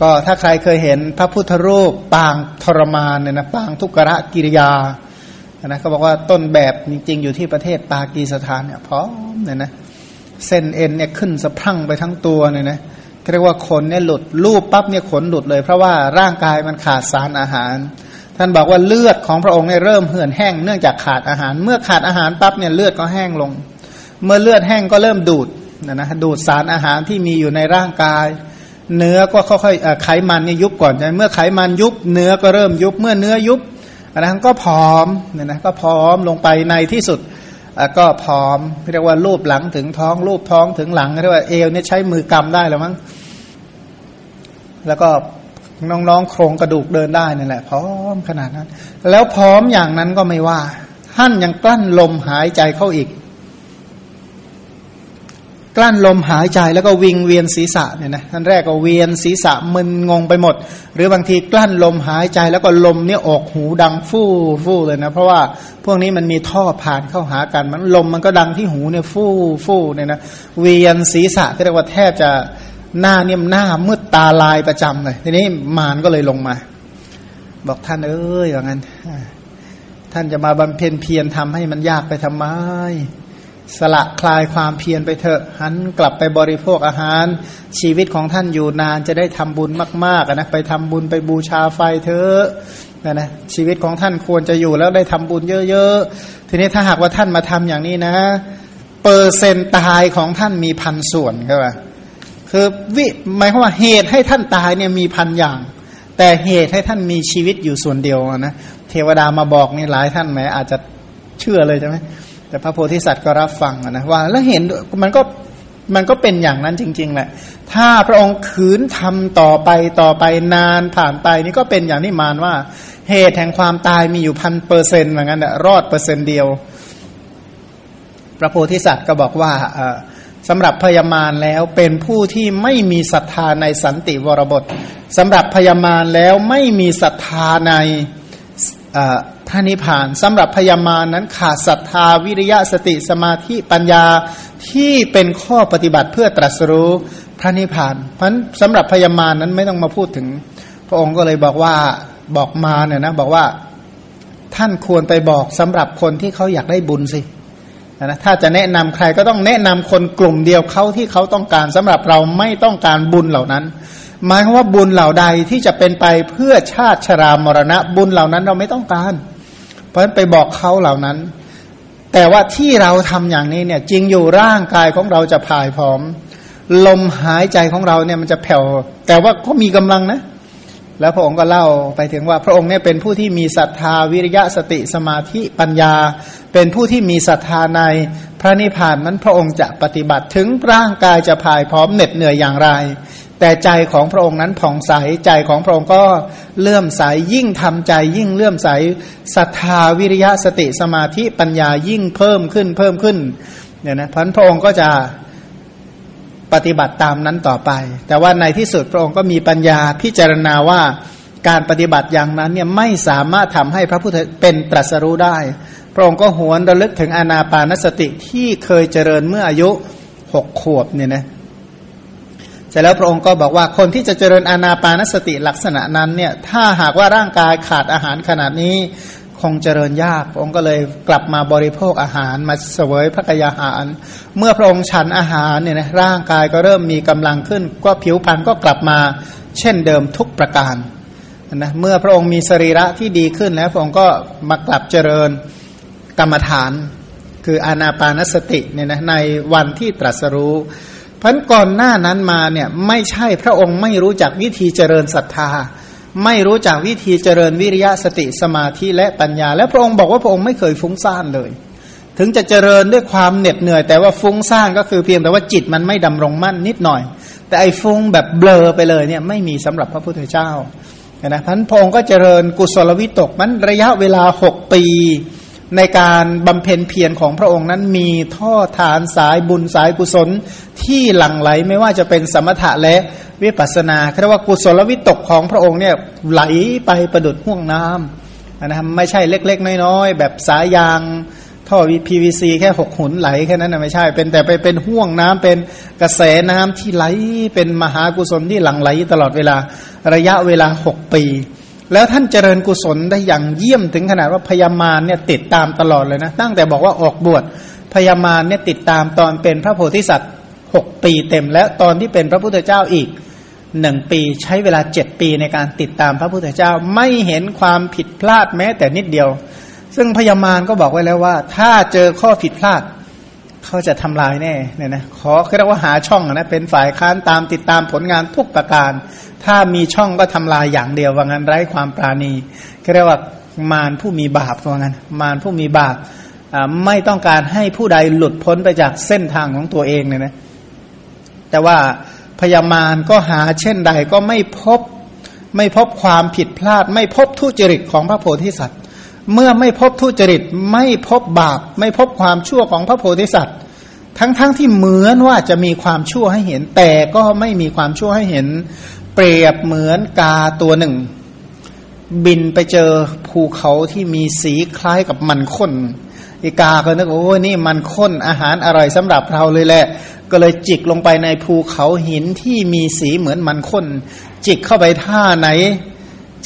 ก็ถ้าใครเคยเห็นพระพุทธรูปปางทรมานเนี่ยนะปางทุกขะกิริยานะเขาบอกว่าต้นแบบจริง ๆ อยู่ที่ประเทศปากีสถานเนี่ยพร้อมเนี่ยนะเส้นเอ็นเนี่ยขึ้นสะพั่งไปทั้งตัวเนี่ยนะเรียกว่าขนเนี่ยหลุดรูปปั๊บเนี่ยขนหลุดเลย เพราะว่าร่างกายมันขาดสารอาหาร ท่านบอกว่าเลือดของพระองค์เนี่ยเริ่มเหื่อนแห้งเนื่องจากขาดอาหาร เมื่อขาดอาหารปั๊บเนี่ยเลือดก็แห้งลง เมื่อเลือดแห้งก็เริ่มดูด นะนะดูดสารอาหารที่มีอยู่ในร่างกาย เนื้อก็ค่อยๆไขมันเนี่ยยุบก่อนใช่เมื่อไขมันยุบเนื้อก็เริ่มยุบเมื่อเนื้อยุบนนั้นก็พร้อมเนี่ยนะก็พร้อมลงไปในที่สุดก็พร้อมเรียกว่ารูปหลังถึงท้องรูปท้องถึงหลังเรียกว่าเอวเนี่ยใช้มือกำได้แล้วมั้งแล้วก็น้องๆโครงกระดูกเดินได้นี่แหละพร้อมขนาดนั้น แล้วพร้อมอย่างนั้นก็ไม่ว่า ท่านยังกลั้นลมหายใจเข้าอีก กลั้นลมหายใจแล้วก็วิงเวียนศีรษะเนี่ยนะท่านแรกก็เวียนศีรษะมึนงงไปหมด หรือบางทีกลั้นลมหายใจแล้วก็ลมเนี่ยออกหูดังฟู่ฟู่เลยนะ เพราะว่าพวกนี้มันมีท่อผ่านเข้าหากันมันลมมันก็ดังที่หูเนี่ยฟู่ฟู่เนี่ยนะเวียนศีรษะที่เรียกว่าแทบจะหน้าเนี่ยหน้ามืดตาลายประจำเลยทีนี้มารก็เลยลงมา บอกท่านเอ้ยอย่างนั้นท่านจะมาบำเพ็ญเพียรทำให้มันยากไปทำไม สละคลายความเพียรไปเถอะหันกลับไปบริโภคอาหาร ชีวิตของท่านอยู่นานจะได้ทำบุญมากๆนะไปทำบุญไปบูชาไฟเถอะนะนะชีวิตของท่านควรจะอยู่แล้วได้ทำบุญเยอะๆ ทีนี้ถ้าหากว่าท่านมาทำอย่างนี้นะ เปอร์เซนต์ตายของท่านมีพันส่วนครับคือวิหมายความว่าเหตุให้ท่านตายเนี่ยมีพันอย่าง แต่เหตุให้ท่านมีชีวิตอยู่ส่วนเดียวนะเทวดามาบอกนี่หลายท่านแหมอาจจะเชื่อเลยใช่ไหม แต่พระโพธิสัตว์ก็รับฟังนะว่าแล้วเห็นมันก็มันก็เป็นอย่างนั้นจริง ๆแหละ ถ้าพระองค์ขืนทำต่อไปต่อไปนานผ่านไปนี่ก็เป็นอย่างที่มานว่า เหตุแห่งความตายมีอยู่พันเปอร์เซ็นต์เหมือนกันรอดเปอร์เซ็นต์เดียว พระโพธิสัตว์ก็บอกว่าสำหรับพยามารแล้วเป็นผู้ที่ไม่มีศรัทธาในสันติวรบทสำหรับพยามารแล้วไม่มีศรัทธาใน พระนิพพานสำหรับพยามานั้นขาดศรัทธาวิริยะสติสมาธิปัญญาที่เป็นข้อปฏิบัติเพื่อตรัสรู้พระนิพพานเพราะสำหรับพยามานั้นไม่ต้องมาพูดถึง พระองค์ก็เลยบอกว่าบอกมาเนี่ยนะบอกว่าท่านควรไปบอกสำหรับคนที่เขาอยากได้บุญสินะถ้าจะแนะนำใครก็ต้องแนะนำคนกลุ่มเดียวเขาที่เขาต้องการสำหรับเราไม่ต้องการบุญเหล่านั้น หมายว่าบุญเหล่าใดที่จะเป็นไปเพื่อชาติชรามรณะบุญเหล่านั้นเราไม่ต้องการเราะฉะนั้นไปบอกเขาเหล่านั้น แต่ว่าที่เราทำอย่างนี้เนี่ยจริงอยู่ร่างกายของเราจะพายพร้อม ลมหายใจของเราเนี่ยมันจะแผ่วแต่ว่าก็มีกำลังนะ แล้วพระองค์ก็เล่าไปถึงว่าพระองค์เนี่ยเป็นผู้ที่มีศรัทธาวิริยะสติสมาธิปัญญา เป็นผู้ที่มีศรัทธาในพระนิพพานนั้นพระองค์จะปฏิบัติถึงร่างกายจะพายพร้อมเหน็ดเหนื่อยอย่างไร แต่ใจของพระองค์นั้นผ่องใสใจของพระองค์ก็เลื่อมใสยิ่งทำใจยิ่งเลื่อมใสศรัทธาวิริยะสติสมาธิปัญญายิ่งเพิ่มขึ้นเพิ่มขึ้นเนี่ยนะพันพระองค์ก็จะปฏิบัติตามนั้นต่อไป แต่ว่าในที่สุดพระองค์ก็มีปัญญาพิจารณาว่าการปฏิบัติอย่างนั้นเนี่ยไม่สามารถทำให้พระพุทธเป็นตรัสรู้ได้ พระองค์ก็หวนระลึกถึงอนาปานสติที่เคยเจริญเมื่ออายุหกขวบเนี่ยนะ เสร็จแล้วพระองค์ก็บอกว่าคนที่จะเจริญอานาปานสติลักษณะนั้นเนี่ยถ้าหากว่าร่างกายขาดอาหารขนาดนี้คงเจริญยาก พระองค์ก็เลยกลับมาบริโภคอาหารมาเสวยพระกยาหาร เมื่อพระองค์ฉันอาหารเนี่ยนะร่างกายก็เริ่มมีกำลังขึ้น ก็ผิวพรรณก็กลับมาเช่นเดิมทุกประการนะเมื่อพระองค์มีสรีระที่ดีขึ้นแล้วพระองค์ก็มากลับเจริญกรรมฐาน คืออานาปานสติเนี่ยนะในวันที่ตรัสรู้ พันก่อนหน้านั้นมาเนี่ยไม่ใช่พระองค์ไม่รู้จักวิธีเจริญศรัทธา ไม่รู้จักวิธีเจริญวิริยะสติสมาธิและปัญญา และพระองค์บอกว่าพระองค์ไม่เคยฟุ้งซ่านเลย ถึงจะเจริญด้วยความเหน็ดเหนื่อย แต่ว่าฟุ้งซ่านก็คือเพียงแต่ว่าจิตมันไม่ดำรงมั่นนิดหน่อย แต่ไอ้ฟุ้งแบบเบลอไปเลยเนี่ยไม่มีสำหรับพระพุทธเจ้านะพันพงก็เจริญกุศลวิตกมันระยะเวลาหกปี ในการบำเพ็ญเพียรของพระองค์นั้นมีท่อฐานสายบุญสายกุศลที่หลั่งไหลไม่ว่าจะเป็นสมถะและวิปัสนาเรียกว่ากุศลวิตกของพระองค์เนี่ยไหลไปประดุดห่วงน้ำนะครับไม่ใช่เล็ก ๆ น้อยๆแบบสายยางท่อ PVC แค่หกหุนไหลแค่นั้นนะไม่ใช่เป็นแต่ไปเป็นห่วงน้ำเป็นกระแสน้ำที่ไหลเป็นมหากุศลที่หลั่งไหลตลอดเวลาระยะเวลาหกปี แล้วท่านเจริญกุศลได้อย่างเยี่ยมถึงขนาดว่าพยามารเนี่ยติดตามตลอดเลยนะตั้งแต่บอกว่าออกบวชพยามารเนี่ยติดตามตอนเป็นพระโพธิสัตว์หกปีเต็ม และตอนที่เป็นพระพุทธเจ้าอีกหนึ่งปีใช้เวลาเจ็ดปีในการติดตามพระพุทธเจ้าไม่เห็นความผิดพลาดแม้แต่นิดเดียว ซึ่งพญามารก็บอกไว้แล้วว่า ถ้าเจอข้อผิดพลาด เขาจะทำลายแน่เนี่ยนะขอเรียกว่าหาช่องนะเป็นฝ่ายค้านตามติดตามผลงานทุกประการ ถ้ามีช่องก็ทำลายอย่างเดียวว่างั้นไร้ความปราณีเรียกว่ามารผู้มีบาปว่างั้นมารผู้มีบาปไม่ต้องการให้ผู้ใดหลุดพ้นไปจากเส้นทางของตัวเองเนี่ยนะแต่ว่าพยามารก็หาเช่นใดก็ไม่พบ ไม่พบความผิดพลาด ไม่พบทุจริตของพระโพธิสัตว์ เมื่อไม่พบทุจริตไม่พบบาป ไม่พบความชั่วของพระโพธิสัตว์ ทั้งๆทที่เหมือนว่าจะมีความชั่วให้เห็น แต่ก็ไม่มีความชั่วให้เห็น เปรียบเหมือนกาตัวหนึ่ง บินไปเจอภูเขาที่มีสีคล้ายกับมันข้นอีกาก็นึกโอ้นี่มันข้นอาหารอร่อยสำหรับเราเลยแหละ ก็เลยจิกลงไปในภูเขาหินที่มีสีเหมือนมันข้น จิกเข้าไปท่าไหน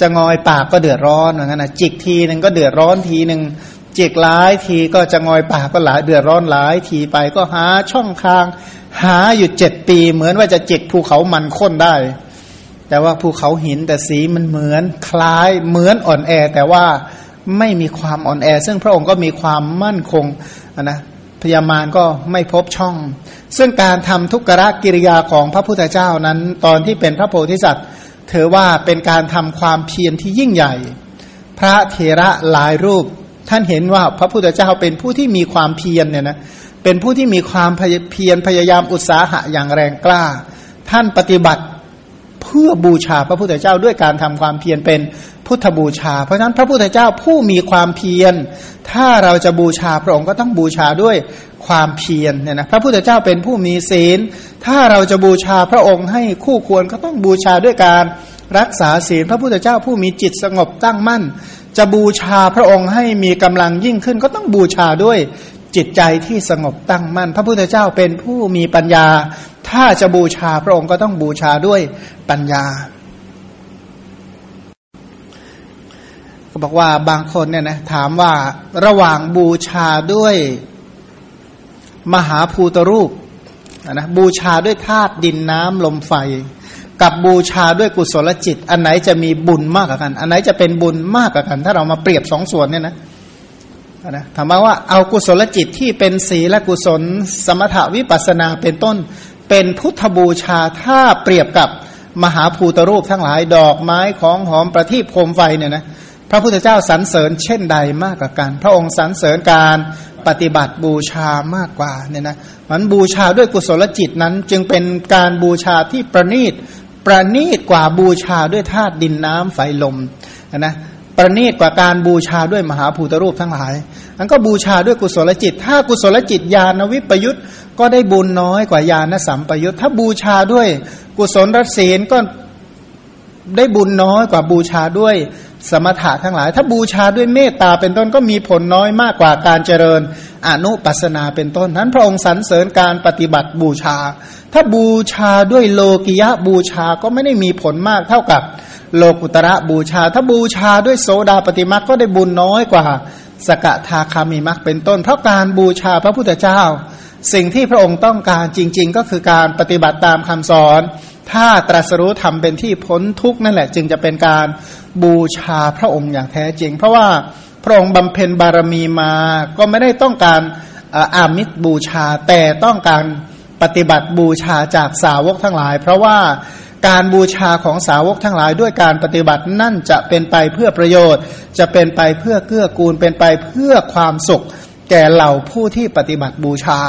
จะงอยปากก็เดือดร้อนเหมือนกันนะจิกทีหนึ่งก็เดือดร้อนทีหนึ่งจิกหลายทีก็จะงอยปากก็หลายเดือดร้อนหลายทีไปก็หาช่องทาง หาอยู่เจ็ดปี เหมือนว่าจะจิกภูเขามันข้นได้ แต่ว่าภูเขาหินแต่สีมันเหมือนคล้ายเหมือนอ่อนแอ แต่ว่าไม่มีความอ่อนแอ ซึ่งพระองค์ก็มีความมั่นคงนะพญามารก็ไม่พบช่อง ซึ่งการทำทุกขกิริยาของพระพุทธเจ้านั้น ตอนที่เป็นพระโพธิสัตว์ ถือว่าเป็นการทำความเพียรที่ยิ่งใหญ่ พระเทระหลายรูป ท่านเห็นว่าพระพุทธเจ้าเป็นผู้ที่มีความเพียรเนี่ยนะเป็นผู้ที่มีความเพียรพยายามอุตสาหะอย่างแรงกล้า ท่านปฏิบัติเพื่อบูชาพระพุทธเจ้าด้วยการทำความเพียรเป็น พุทธบูชา เพราะฉะนั้นพระพุทธเจ้าผู้มีความเพียร ถ้าเราจะบูชาพระองค์ก็ต้องบูชาด้วยความเพียรเนี่ยนะพระพุทธเจ้าเป็นผู้มีศีล ถ้าเราจะบูชาพระองค์ให้คู่ควรก็ต้องบูชาด้วยการรักษาศีล พระพุทธเจ้าผู้มีจิตสงบตั้งมั่น จะบูชาพระองค์ให้มีกำลังยิ่งขึ้น ก็ต้องบูชาด้วยจิตใจที่สงบตั้งมั่น พระพุทธเจ้าเป็นผู้มีปัญญา ถ้าจะบูชาพระองค์ก็ต้องบูชาด้วยปัญญา ก็บอกว่าบางคนเนี่ยนะถามว่าระหว่างบูชาด้วยมหาภูตรูปนะบูชาด้วยธาตุดินน้ำลมไฟ กับบูชาด้วยกุศลจิต อันไหนจะมีบุญมากกว่ากัน อันไหนจะเป็นบุญมากกว่ากัน ถ้าเรามาเปรียบสองส่วนเนี่ยนะนะถามว่าเอากุศลจิตที่เป็นศีลกุศล สมถวิปัสนาเป็นต้น เป็นพุทธบูชาถ้าเปรียบกับมหาภูตรูปทั้งหลายดอกไม้ของหอมประทีปโคมไฟเนี่ยนะ พระพุทธเจ้าสรรเสริญเช่นใดมากกว่ากัน พระองค์สรรเสริญการปฏิบัติบูชามากกว่าเนี่ยนะมันบูชาด้วยกุศลจิตนั้นจึงเป็นการบูชาที่ประณีตประณีตกว่าบูชาด้วยธาตุดินน้ำไฟลมนะประณีตกว่าการบูชาด้วยมหาภูตรูปทั้งหลายอันก็บูชาด้วยกุศลจิต ถ้ากุศลจิตญาณวิปยุตก็ได้บุญน้อยกว่าญาณสัมปยุตถ้าบูชาด้วยกุศลรัศีลก็ได้บุญน้อยกว่าบูชาด้วย สมถะทั้งหลาย ถ้าบูชาด้วยเมตตาเป็นต้นก็มีผลน้อยมากกว่าการเจริญอนุปัสนาเป็นต้นนั้นพระองค์สรรเสริญการปฏิบัติบูชา ถ้าบูชาด้วยโลกิยะบูชาก็ไม่ได้มีผลมากเท่ากับโลกุตระบูชา ถ้าบูชาด้วยโสดาปฏิมักก็ได้บุญน้อยกว่า สกทาคามิมักเป็นต้น เพราะการบูชาพระพุทธเจ้า สิ่งที่พระองค์ต้องการจริง ๆ ก็คือการปฏิบัติตามคำสอน ถ้าตรัสรู้ทำเป็นที่พ้นทุกนั่นแหละ จึงจะเป็นการ บูชาพระองค์อย่างแท้จริง เพราะว่าพระองค์บำเพ็ญบารมีมาก็ไม่ได้ต้องการอามิตรบูชาแต่ต้องการปฏิบัติบูชาจากสาวกทั้งหลาย เพราะว่าการบูชาของสาวกทั้งหลาย ด้วยการปฏิบัตินั่นจะเป็นไปเพื่อประโยชน์ จะเป็นไปเพื่อเกื้อกูลเป็นไปเพื่อความสุข แก่เหล่าผู้ที่ปฏิบัติบูชา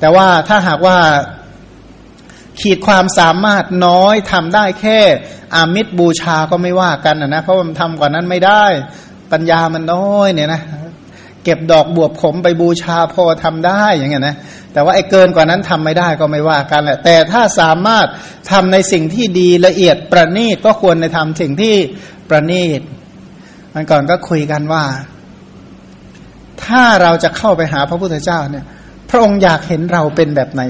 แต่ว่าถ้าหากว่า ขีดความสามารถน้อยทำได้แค่อามิตรบูชาก็ไม่ว่ากันนะเพราะมันทำกว่านั้นไม่ได้ ปัญญามันน้อยเนี่ยนะเก็บดอกบวบขมไปบูชาพอทำได้อย่างเงี้ยนะแต่ว่าไอ้เกินกว่านั้นทำไม่ได้ก็ไม่ว่ากันแหละ แต่ถ้าสามารถทำในสิ่งที่ดีละเอียดประณีตก็ควรในทำสิ่งที่ประณีตมันก่อนก็คุยกันว่า ถ้าเราจะเข้าไปหาพระพุทธเจ้าเนี่ย พระองค์อยากเห็นเราเป็นแบบไหน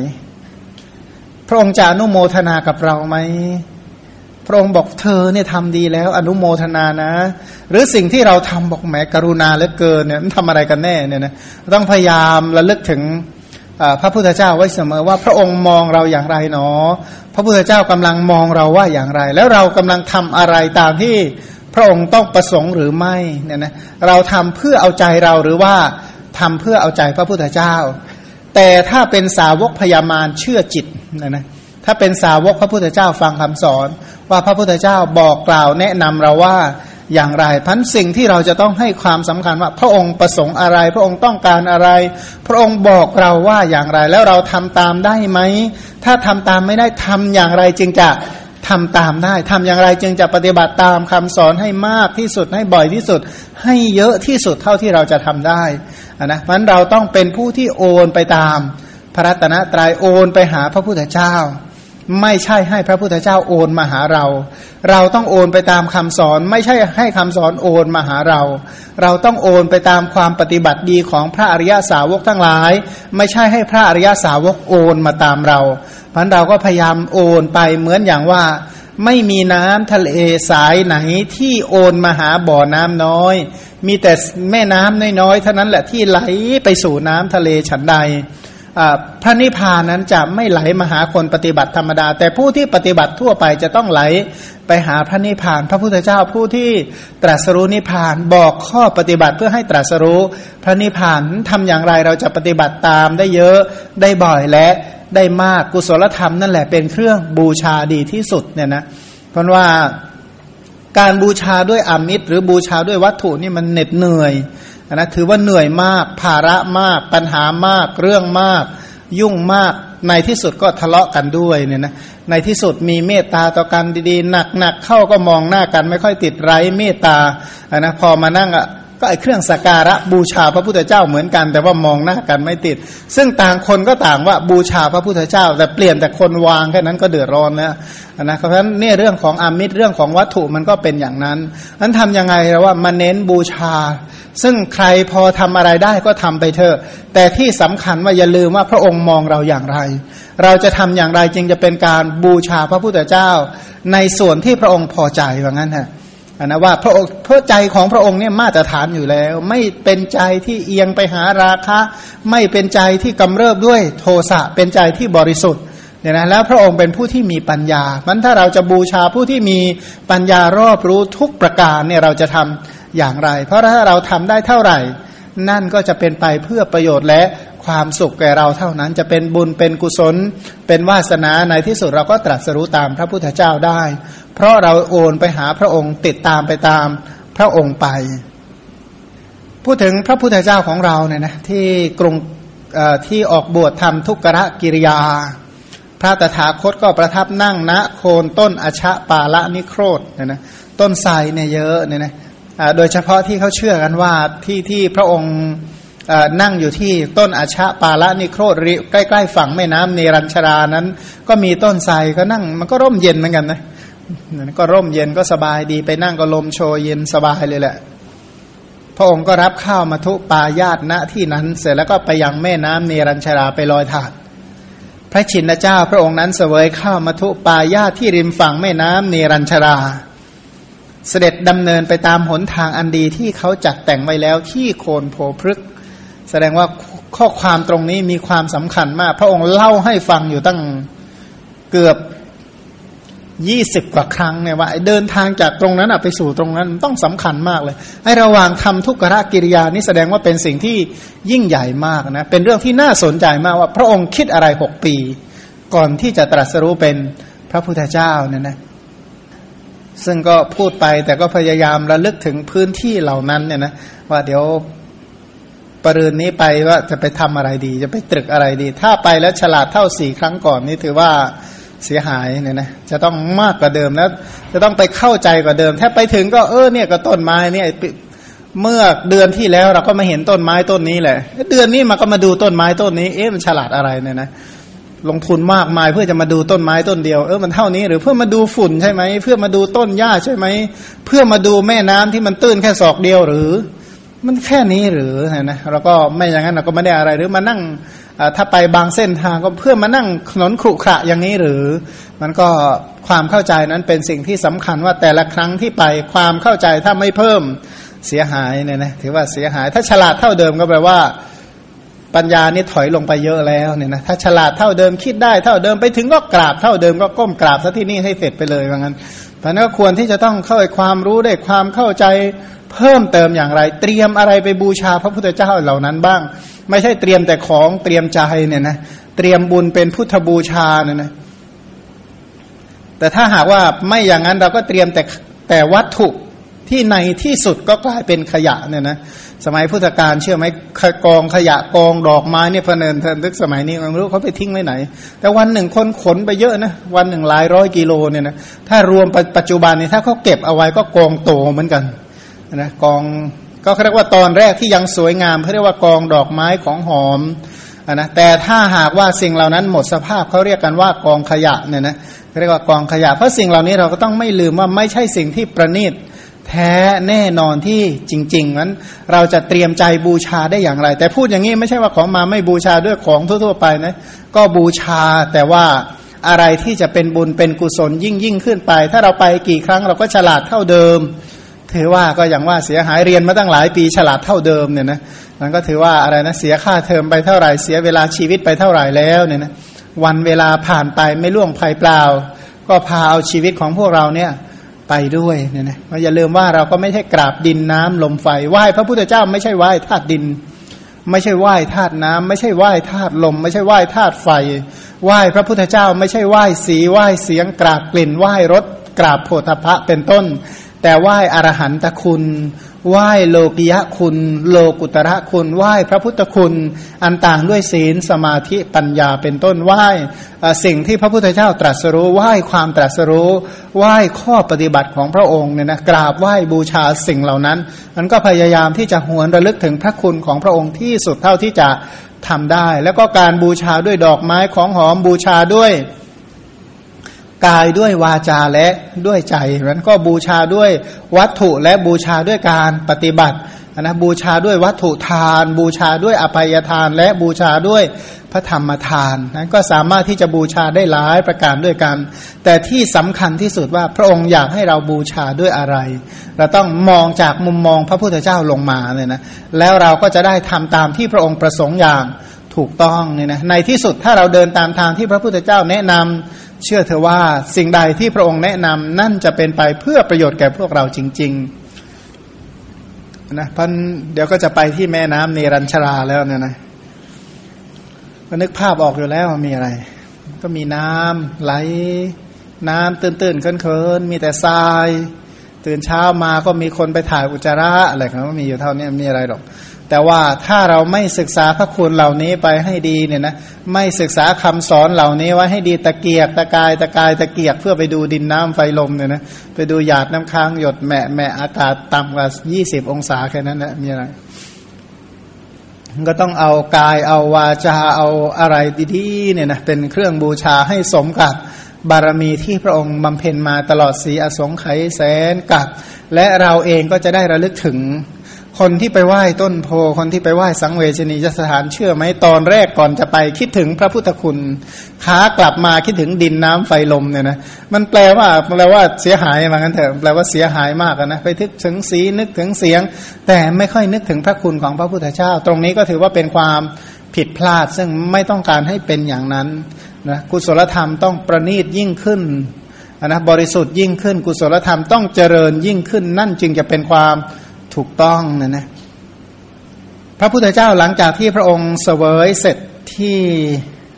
พระองค์จะอนุโมทนากับเราไหมพระองค์บอกเธอเนี่ยทำดีแล้ว อนุโมทนานะ หรือสิ่งที่เราทำบอกแหมกรุณาเหลือเกินเนี่ยมันทำอะไรกันแน่เนี่ยนะต้องพยายามระลึกถึงพระพุทธเจ้าไว้เสมอว่าพระองค์มองเราอย่างไรเนาะพระพุทธเจ้ากำลังมองเราว่าอย่างไร แล้วเรากำลังทำอะไรตามที่พระองค์ต้องประสงค์หรือไม่เนี่ยนะเราทำเพื่อเอาใจเราหรือว่าทำเพื่อเอาใจพระพุทธเจ้า แต่ถ้าเป็นสาวกพยามารเชื่อจิตนะนะถ้าเป็นสาวกพระพุทธเจ้าฟังคำสอน ว่าพระพุทธเจ้าบอกกล่าวแนะนำเราว่าอย่างไรพันสิ่งที่เราจะต้องให้ความสำคัญว่า พระองค์ประสงค์อะไร พระองค์ต้องการอะไร พระองค์บอกเราว่าอย่างไร แล้วเราทำตามได้ไหม ถ้าทำตามไม่ได้ทำอย่างไรจึงจะ ทำตามได้ทำอย่างไรจึงจะปฏิบัติตามคำสอนให้มากที่สุดให้บ่อยที่สุด ให้เยอะที่สุดเท่าที่เราจะทำได้นะมันเราต้องเป็นผู้ที่โอนไปตาม พระรัตนตรัยโอนไปหาพระพุทธเจ้า ไม่ใช่ให้พระพุทธเจ้าโอนมาหาเรา เราต้องโอนไปตามคำสอน ไม่ใช่ให้คำสอนโอนมาหาเรา เราต้องโอนไปตามความปฏิบัติดีของพระอริยสาวกทั้งหลาย ไม่ใช่ให้พระอริยสาวกโอนมาตามเราพันเราก็พยายามโอนไปเหมือนอย่างว่า ไม่มีน้ำทะเลสายไหนที่โอนมาหาบ่อน้ำน้อย มีแต่แม่น้ำน้อยๆเท่านั้นแหละที่ไหลไปสู่น้ำทะเลฉันใด พระนิพพานนั้นจะไม่ไหลมาหาคนปฏิบัติธรรมดา แต่ผู้ที่ปฏิบัติทั่วไปจะต้องไหลไปหาพระนิพพาน พระพุทธเจ้าผู้ที่ตรัสรู้นิพพานบอกข้อปฏิบัติเพื่อให้ตรัสรู้พระนิพพานทำอย่างไรเราจะปฏิบัติตามได้เยอะได้บ่อยและได้มากกุศลธรรมนั่นแหละเป็นเครื่องบูชาดีที่สุดเนี่ยนะเพราะว่าการบูชาด้วยอามิตร หรือบูชาด้วยวัตถุนี่มันเหน็ดเหนื่อย นะถือว่าเหนื่อยมาก ภาระมาก ปัญหามาก เรื่องมาก ยุ่งมาก ในที่สุดก็ทะเลาะกันด้วยเนี่ยนะในที่สุดมีเมตตาต่อกันดีๆหนักๆเข้าก็มองหน้ากัน ไม่ค่อยติดไร้เมตตาอะนะพอมานั่งอะ ก็ไอเครื่องสักการะบูชาพระพุทธเจ้าเหมือนกัน แต่ว่ามองหน้ากันไม่ติด ซึ่งต่างคนก็ต่างว่าบูชาพระพุทธเจ้า แต่เปลี่ยนแต่คนวางแค่นั้นก็เดือดร้อนแล้วนะเพราะฉะนั้นเนี่ยเรื่องของอามิตรเรื่องของวัตถุมันก็เป็นอย่างนั้นนั้นทำยังไงเราว่ามาเน้นบูชา ซึ่งใครพอทำอะไรได้ก็ทำไปเถอะ แต่ที่สำคัญว่าอย่าลืมว่าพระองค์มองเราอย่างไร เราจะทำอย่างไรจึงจะเป็นการบูชาพระพุทธเจ้า ในส่วนที่พระองค์พอใจว่างั้นฮะ นะว่าพระองค์เพราะใจของพระองค์เนี่ยมาตรฐานอยู่แล้ว ไม่เป็นใจที่เอียงไปหาราคะ ไม่เป็นใจที่กำเริบด้วยโทสะเป็นใจที่บริสุทธิ์เนี่ยนะแล้วพระองค์เป็นผู้ที่มีปัญญามันถ้าเราจะบูชาผู้ที่มีปัญญารอบรู้ทุกประการเนี่ยเราจะทำอย่างไร เพราะถ้าเราทำได้เท่าไหร่ นั่นก็จะเป็นไปเพื่อประโยชน์และความสุขแก่เราเท่านั้นจะเป็นบุญเป็นกุศล เป็นวาสนาในที่สุดเราก็ตรัสรู้ตามพระพุทธเจ้าได้ เพราะเราโอนไปหาพระองค์ติดตามไปตามพระองค์ไป พูดถึงพระพุทธเจ้าของเราเนี่ยนะที่กรุงที่ออกบวชทำทุกขะกิริยา พระตถาคตก็ประทับนั่งณโคนต้นอชะปาละนิโครธเนี่ยนะต้นไทรเนี่ยเยอะเนี่ยนะโดยเฉพาะที่เขาเชื่อกันว่าที่ที่พระองค์นั่งอยู่ที่ต้นอาชะปาละนิโครธใกล้ ๆ ฝั่งแม่น้ำเนรัญชรานั้น ก็มีต้นไทรก็นั่งมันก็ร่มเย็นเหมือนกันนะ ก็ร่มเย็นก็สบายดีไปนั่งก็ลมโชยเย็นสบายเลยแหละ พระองค์ก็รับข้าวมาทุปายาตณที่นั้น เสร็จแล้วก็ไปยังแม่น้ำเนรัญชราไปลอยถาด พระชินเจ้าพระองค์นั้นเสวยข้าวมาทุปายาตที่ริมฝั่งแม่น้ำเนรัญชรา เสด็จดำเนินไปตามหนทางอันดีที่เขาจัดแต่งไว้แล้วที่โคนโพพฤกแสดงว่าข้อความตรงนี้มีความสำคัญมาก พระองค์เล่าให้ฟังอยู่ตั้งเกือบ ยี่สิบกว่าครั้งเนี่ยว่าเดินทางจากตรงนั้นไปสู่ตรงนั้นต้องสำคัญมากเลยไอ้ระหว่างทำทุกขะกิริยานี่แสดงว่าเป็นสิ่งที่ยิ่งใหญ่มากนะเป็นเรื่องที่น่าสนใจมากว่า พระองค์คิดอะไรหกปี ก่อนที่จะตรัสรู้เป็นพระพุทธเจ้าเนี่ยนะซึ่งก็พูดไปแต่ก็พยายามระลึกถึงพื้นที่เหล่านั้นเนี่ยนะว่าเดี๋ยวปรืนนี้ไปว่าจะไปทำอะไรดี จะไปตรึกอะไรดี ถ้าไปแล้วฉลาดเท่าสี่ครั้งก่อนนี่ถือว่า เสียหายเนี่ยนะจะต้องมากกว่าเดิมแล้ว จะต้องไปเข้าใจกว่าเดิม ถ้าไปถึงก็เออเนี่ยก็ต้นไม้เนี่ยเมื่อเดือนที่แล้วเราก็มาเห็นต้นไม้ต้นนี้แหละ เดือนนี้มาก็มาดูต้นไม้ต้นนี้ เอ๊ะมันฉลาดอะไรเนี่ยนะลงทุนมากมายเพื่อจะมาดูต้นไม้ต้นเดียวเออมันเท่านี้หรือเพื่อมาดูฝุ่นใช่ไหมเพื่อมาดูต้นหญ้าใช่ไหมเพื่อมาดูแม่น้ำที่มันตื้นแค่ศอกเดียวหรือ มันแค่นี้หรือนะเราก็ไม่อย่างนั้นเราก็ไม่ได้อะไรหรือมานั่ง ถ้าไปบางเส้นทางก็เพื่อมานั่งถนนขรุขระอย่างนี้หรือ มันก็ความเข้าใจนั้นเป็นสิ่งที่สำคัญว่าแต่ละครั้งที่ไปความเข้าใจถ้าไม่เพิ่มเสียหายเนี่ยนะถือว่าเสียหาย ถ้าฉลาดเท่าเดิมก็แปลว่า ปัญญานี่ถอยลงไปเยอะแล้วเนี่ยนะถ้าฉลาดเท่าเดิมคิดได้เท่าเดิมไปถึงก็กราบเท่าเดิมก็ก้มกราบซะที่นี่ให้เสร็จไปเลยว่างั้น เพราะนั้นก็ควรที่จะต้องเข้าใจความรู้ได้ความเข้าใจเพิ่มเติมอย่างไร เตรียมอะไรไปบูชาพระพุทธเจ้าเหล่านั้นบ้าง ไม่ใช่เตรียมแต่ของเตรียมใจเนี่ยนะเตรียมบุญเป็นพุทธบูชาเนี่ยนะแต่ถ้าหากว่าไม่อย่างนั้นเราก็เตรียมแต่แต่วัตถุที่ในที่สุดก็กลายเป็นขยะเนี่ยนะ สมัยพุทธกาลเชื่อไหมกองขยะกองดอกไม้เนี่ยพเนินเทินทึกสมัยนี้ไม่รู้เขาไปทิ้งไว้ไหน แต่วันหนึ่งคนขนไปเยอะนะวันหนึ่งหลายร้อยกิโลเนี่ยนะถ้ารวมปัจจุบันนี้ถ้าเขาเก็บเอาไว้ก็กองโตเหมือนกันนะกองก็เรียกว่าตอนแรกที่ยังสวยงามเขาเรียกว่ากองดอกไม้ของหอมนะแต่ถ้าหากว่าสิ่งเหล่านั้นหมดสภาพเขาเรียกกันว่ากองขยะเนี่ยนะเรียกว่ากองขยะเพราะสิ่งเหล่านี้เราก็ต้องไม่ลืมว่าไม่ใช่สิ่งที่ประณีต แท้แน่นอนที่จริงๆนั้นเราจะเตรียมใจบูชาได้อย่างไร แต่พูดอย่างนี้ไม่ใช่ว่าของมาไม่บูชาด้วยของทั่วๆไปนะก็บูชาแต่ว่าอะไรที่จะเป็นบุญเป็นกุศลยิ่งยิ่งขึ้นไป ถ้าเราไปกี่ครั้งเราก็ฉลาดเท่าเดิม ถือว่าก็อย่างว่าเสียหายเรียนมาตั้งหลายปีฉลาดเท่าเดิมเนี่ยนะมันก็ถือว่าอะไรนะเสียค่าเทอมไปเท่าไหร่เสียเวลาชีวิตไปเท่าไหร่แล้วเนี่ยนะวันเวลาผ่านไปไม่ล่วงภัยเปล่า ก็พาเอาชีวิตของพวกเราเนี่ย ไปด้วยเนี่ยนะอย่าลืมว่าเราก็ไม่ใช่กราบดินน้ำลมไฟไหว้พระพุทธเจ้าไม่ใช่ไหว้ธาตุดิน ไม่ใช่ไหว้ธาตุน้ำไม่ใช่ไหว้ธาตุลม ไม่ใช่ไหว้ธาตุไฟไหว้พระพุทธเจ้า ไม่ใช่ไหว้สีไหว้เสียงกราบกลิ่นไหว้รสกราบโพธพะเป็นต้น แต่ไหว้อรหันตคุณ ไหว้โลกิยะคุณ โลกุตระคุณ ไหว้พระพุทธคุณ อันต่างด้วยศีลสมาธิปัญญาเป็นต้นไหว้สิ่งที่พระพุทธเจ้าตรัสรู้ไหว้ความตรัสรู้ไหว้ข้อปฏิบัติของพระองค์เนี่ยนะกราบไหว้บูชาสิ่งเหล่านั้น มันก็พยายามที่จะหวนระลึกถึงพระคุณของพระองค์ที่สุดเท่าที่จะทำได้ แล้วก็การบูชาด้วยดอกไม้ของหอมบูชาด้วย กายด้วยวาจาและด้วยใจนั้นก็บูชาด้วยวัตถุและบูชาด้วยการปฏิบัตินะบูชาด้วยวัตถุทาน บูชาด้วยอภัยทาน และบูชาด้วยพระธรรมทานนั้นก็สามารถที่จะบูชาได้หลายประการด้วยกัน แต่ที่สำคัญที่สุดว่าพระองค์อยากให้เราบูชาด้วยอะไร เราต้องมองจากมุมมองพระพุทธเจ้าลงมาเลยนะแล้วเราก็จะได้ทำตามที่พระองค์ประสงค์อย่าง ถูกต้องเนี่ยนะในที่สุดถ้าเราเดินตามทางที่พระพุทธเจ้าแนะนำเชื่อเธอว่าสิ่งใดที่พระองค์แนะนำนั่นจะเป็นไปเพื่อประโยชน์แก่พวกเราจริงๆนะพันเดี๋ยวก็จะไปที่แม่น้ำเนรัญชราแล้วเนี่ยนะก็นึกภาพออกอยู่แล้วมีอะไร ก็มีน้ำไหล น้ำตื่นๆเคินๆมีแต่ทราย ตื่นเช้ามาก็มีคนไปถ่ายอุจจาระอะไรกันก็มีอยู่เท่านี้มีอะไรหรอก แต่ว่าถ้าเราไม่ศึกษาพระคุณเหล่านี้ไปให้ดีเนี่ยนะไม่ศึกษาคำสอนเหล่านี้ไว้ให้ดีตะเกียกตะกายตะกายตะเกียกเพื่อไปดูดินน้ำไฟลมเนี่ยนะไปดูหยาดน้ำค้างหยดแม่แม่อากาศต่ำกว่ายี่สิบองศาแค่นั้นนะมีอะไรก็ต้องเอากายเอาวาจาเอาอะไรดีๆเนี่ยนะเป็นเครื่องบูชาให้สมกับบารมีที่พระองค์บำเพ็ญมาตลอดสีอสงไขยแสนกับ และเราเองก็จะได้ระลึกถึง คนที่ไปไหว้ต้นโพคนที่ไปไหว้สังเวชนียสถานเชื่อไหมตอนแรกก่อนจะไปคิดถึงพระพุทธคุณขากลับมาคิดถึงดินน้ำไฟลมเนี่ยนะมันแปลว่าแปลว่าเสียหายมางั้นเถอะแปลว่าเสียหายมากนะไปทึกถึงสีนึกถึงเสียง แต่ไม่ค่อยนึกถึงพระคุณของพระพุทธเจ้า ตรงนี้ก็ถือว่าเป็นความผิดพลาด ซึ่งไม่ต้องการให้เป็นอย่างนั้นนะกุศลธรรมต้องประณีตยิ่งขึ้นนะบริสุทธิ์ยิ่งขึ้น กุศลธรรมต้องเจริญยิ่งขึ้น นั่นจึงจะเป็นความ ถูกต้องนะนะพระพุทธเจ้าหลังจากที่พระองค์เสวยเสร็จที่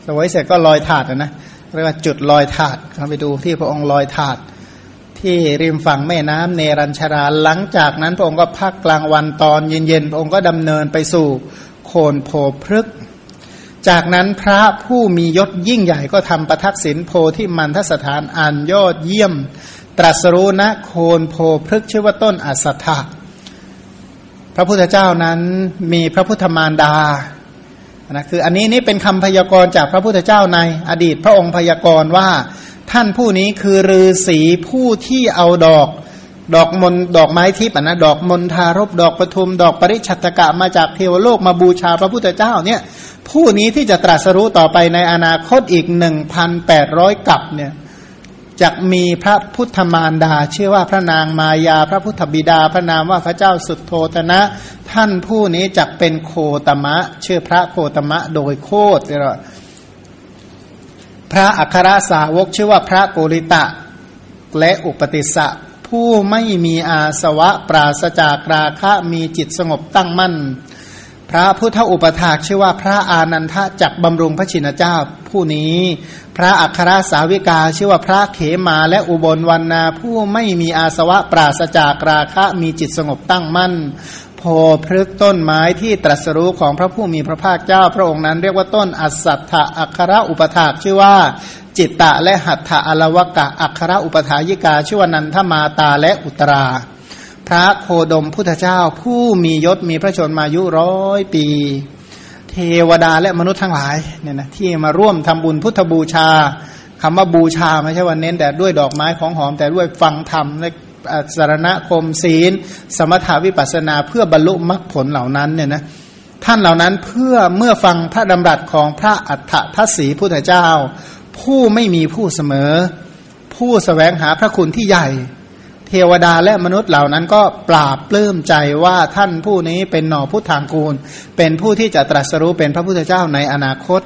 เสวยเสร็จก็ลอยถาดนะเรียกว่าจุดลอยถาดเข้าไปดูที่พระองค์ลอยถาด ที่ริมฝั่งแม่น้ำเนรัญชราหลังจากนั้นพระองค์ก็พักกลางวันตอนเย็นๆพระองค์ก็ดำเนินไปสู่โคนโพพฤกจากนั้นพระผู้มียศยิ่งใหญ่ก็ทำประทักษิณโพที่มันทสถานอันยอดเยี่ยม ตรัสรู้ณโคนโพพฤกชื่อว่าต้นอัสสถะ พระพุทธเจ้านั้นมีพระพุทธมารดานะคืออันนี้นี่เป็นคำพยากรณ์จากพระพุทธเจ้าในอดีตพระองค์พยากรณ์ว่า ท่านผู้นี้คือฤาษีผู้ที่เอาดอก ดอกมนดอกไม้ทิพย์นะดอกมนทารบดอกปทุม ดอกปริชัตกะมาจากเทวโลกมาบูชาพระพุทธเจ้าเนี่ยผู้นี้ที่จะตรัสรู้ต่อไปในอนาคตอีกหนึ่งพันแปดร้อยกับเนี่ย จะมีพระพุทธมารดา ชื่อว่าพระนางมายา พระพุทธบิดา พระนามว่าพระเจ้าสุดโทตนะ ท่านผู้นี้จะเป็นโคตมะ ชื่อพระโคตมะโดยโคตรพระอัครสาวกชื่อว่าพระโกริตะ และอุปติสะผู้ไม่มีอาสวะปราศจากราคะมีจิตสงบตั้งมั่น พระพุทธอุปถากชื่อว่าพระอานันทะจักบำรุงพระชินเจ้าผู้นี้ พระอัครสาวิกาชื่อว่าพระเขมาและอุบลวันนาผู้ไม่มีอาสวะปราศจากราคะมีจิตสงบตั้งมั่น โพพฤกต้นไม้ที่ตรัสรู้ของพระผู้มีพระภาคเจ้า พระองค์นั้นเรียกว่าต้นอัสัทธะอัครอุปถากชื่อว่าจิตตะและหัตถะอลวกะอัครอุปถายิกาชื่อว่านันทมาตาและอุตรา พระโคดมพุทธเจ้า ผู้มียศมีพระชนมายุร้อยปี เทวดาและมนุษย์ทั้งหลายเนี่ยนะที่มาร่วมทำบุญพุทธบูชาคำว่าบูชาไม่ใช่ว่าเน้นแต่ด้วยดอกไม้ของหอมแต่ด้วยฟังธรรมและสารณคมศีล สมถาวิปัสนาเพื่อบรรลุมรรคผลเหล่านั้นเนี่ยนะท่านเหล่านั้นเพื่อเมื่อฟังพระดำรัสของพระอัฏฐทัศสีพุทธเจ้า ผู้ไม่มีผู้เสมอ ผู้สแสวงหาพระคุณที่ใหญ่ เทวดาและมนุษย์เหล่านั้นก็ปราบปลื้มใจว่าท่านผู้นี้เป็นหน่อพุทธางกูล เป็นผู้ที่จะตรัสรู้เป็นพระพุทธเจ้าในอนาคต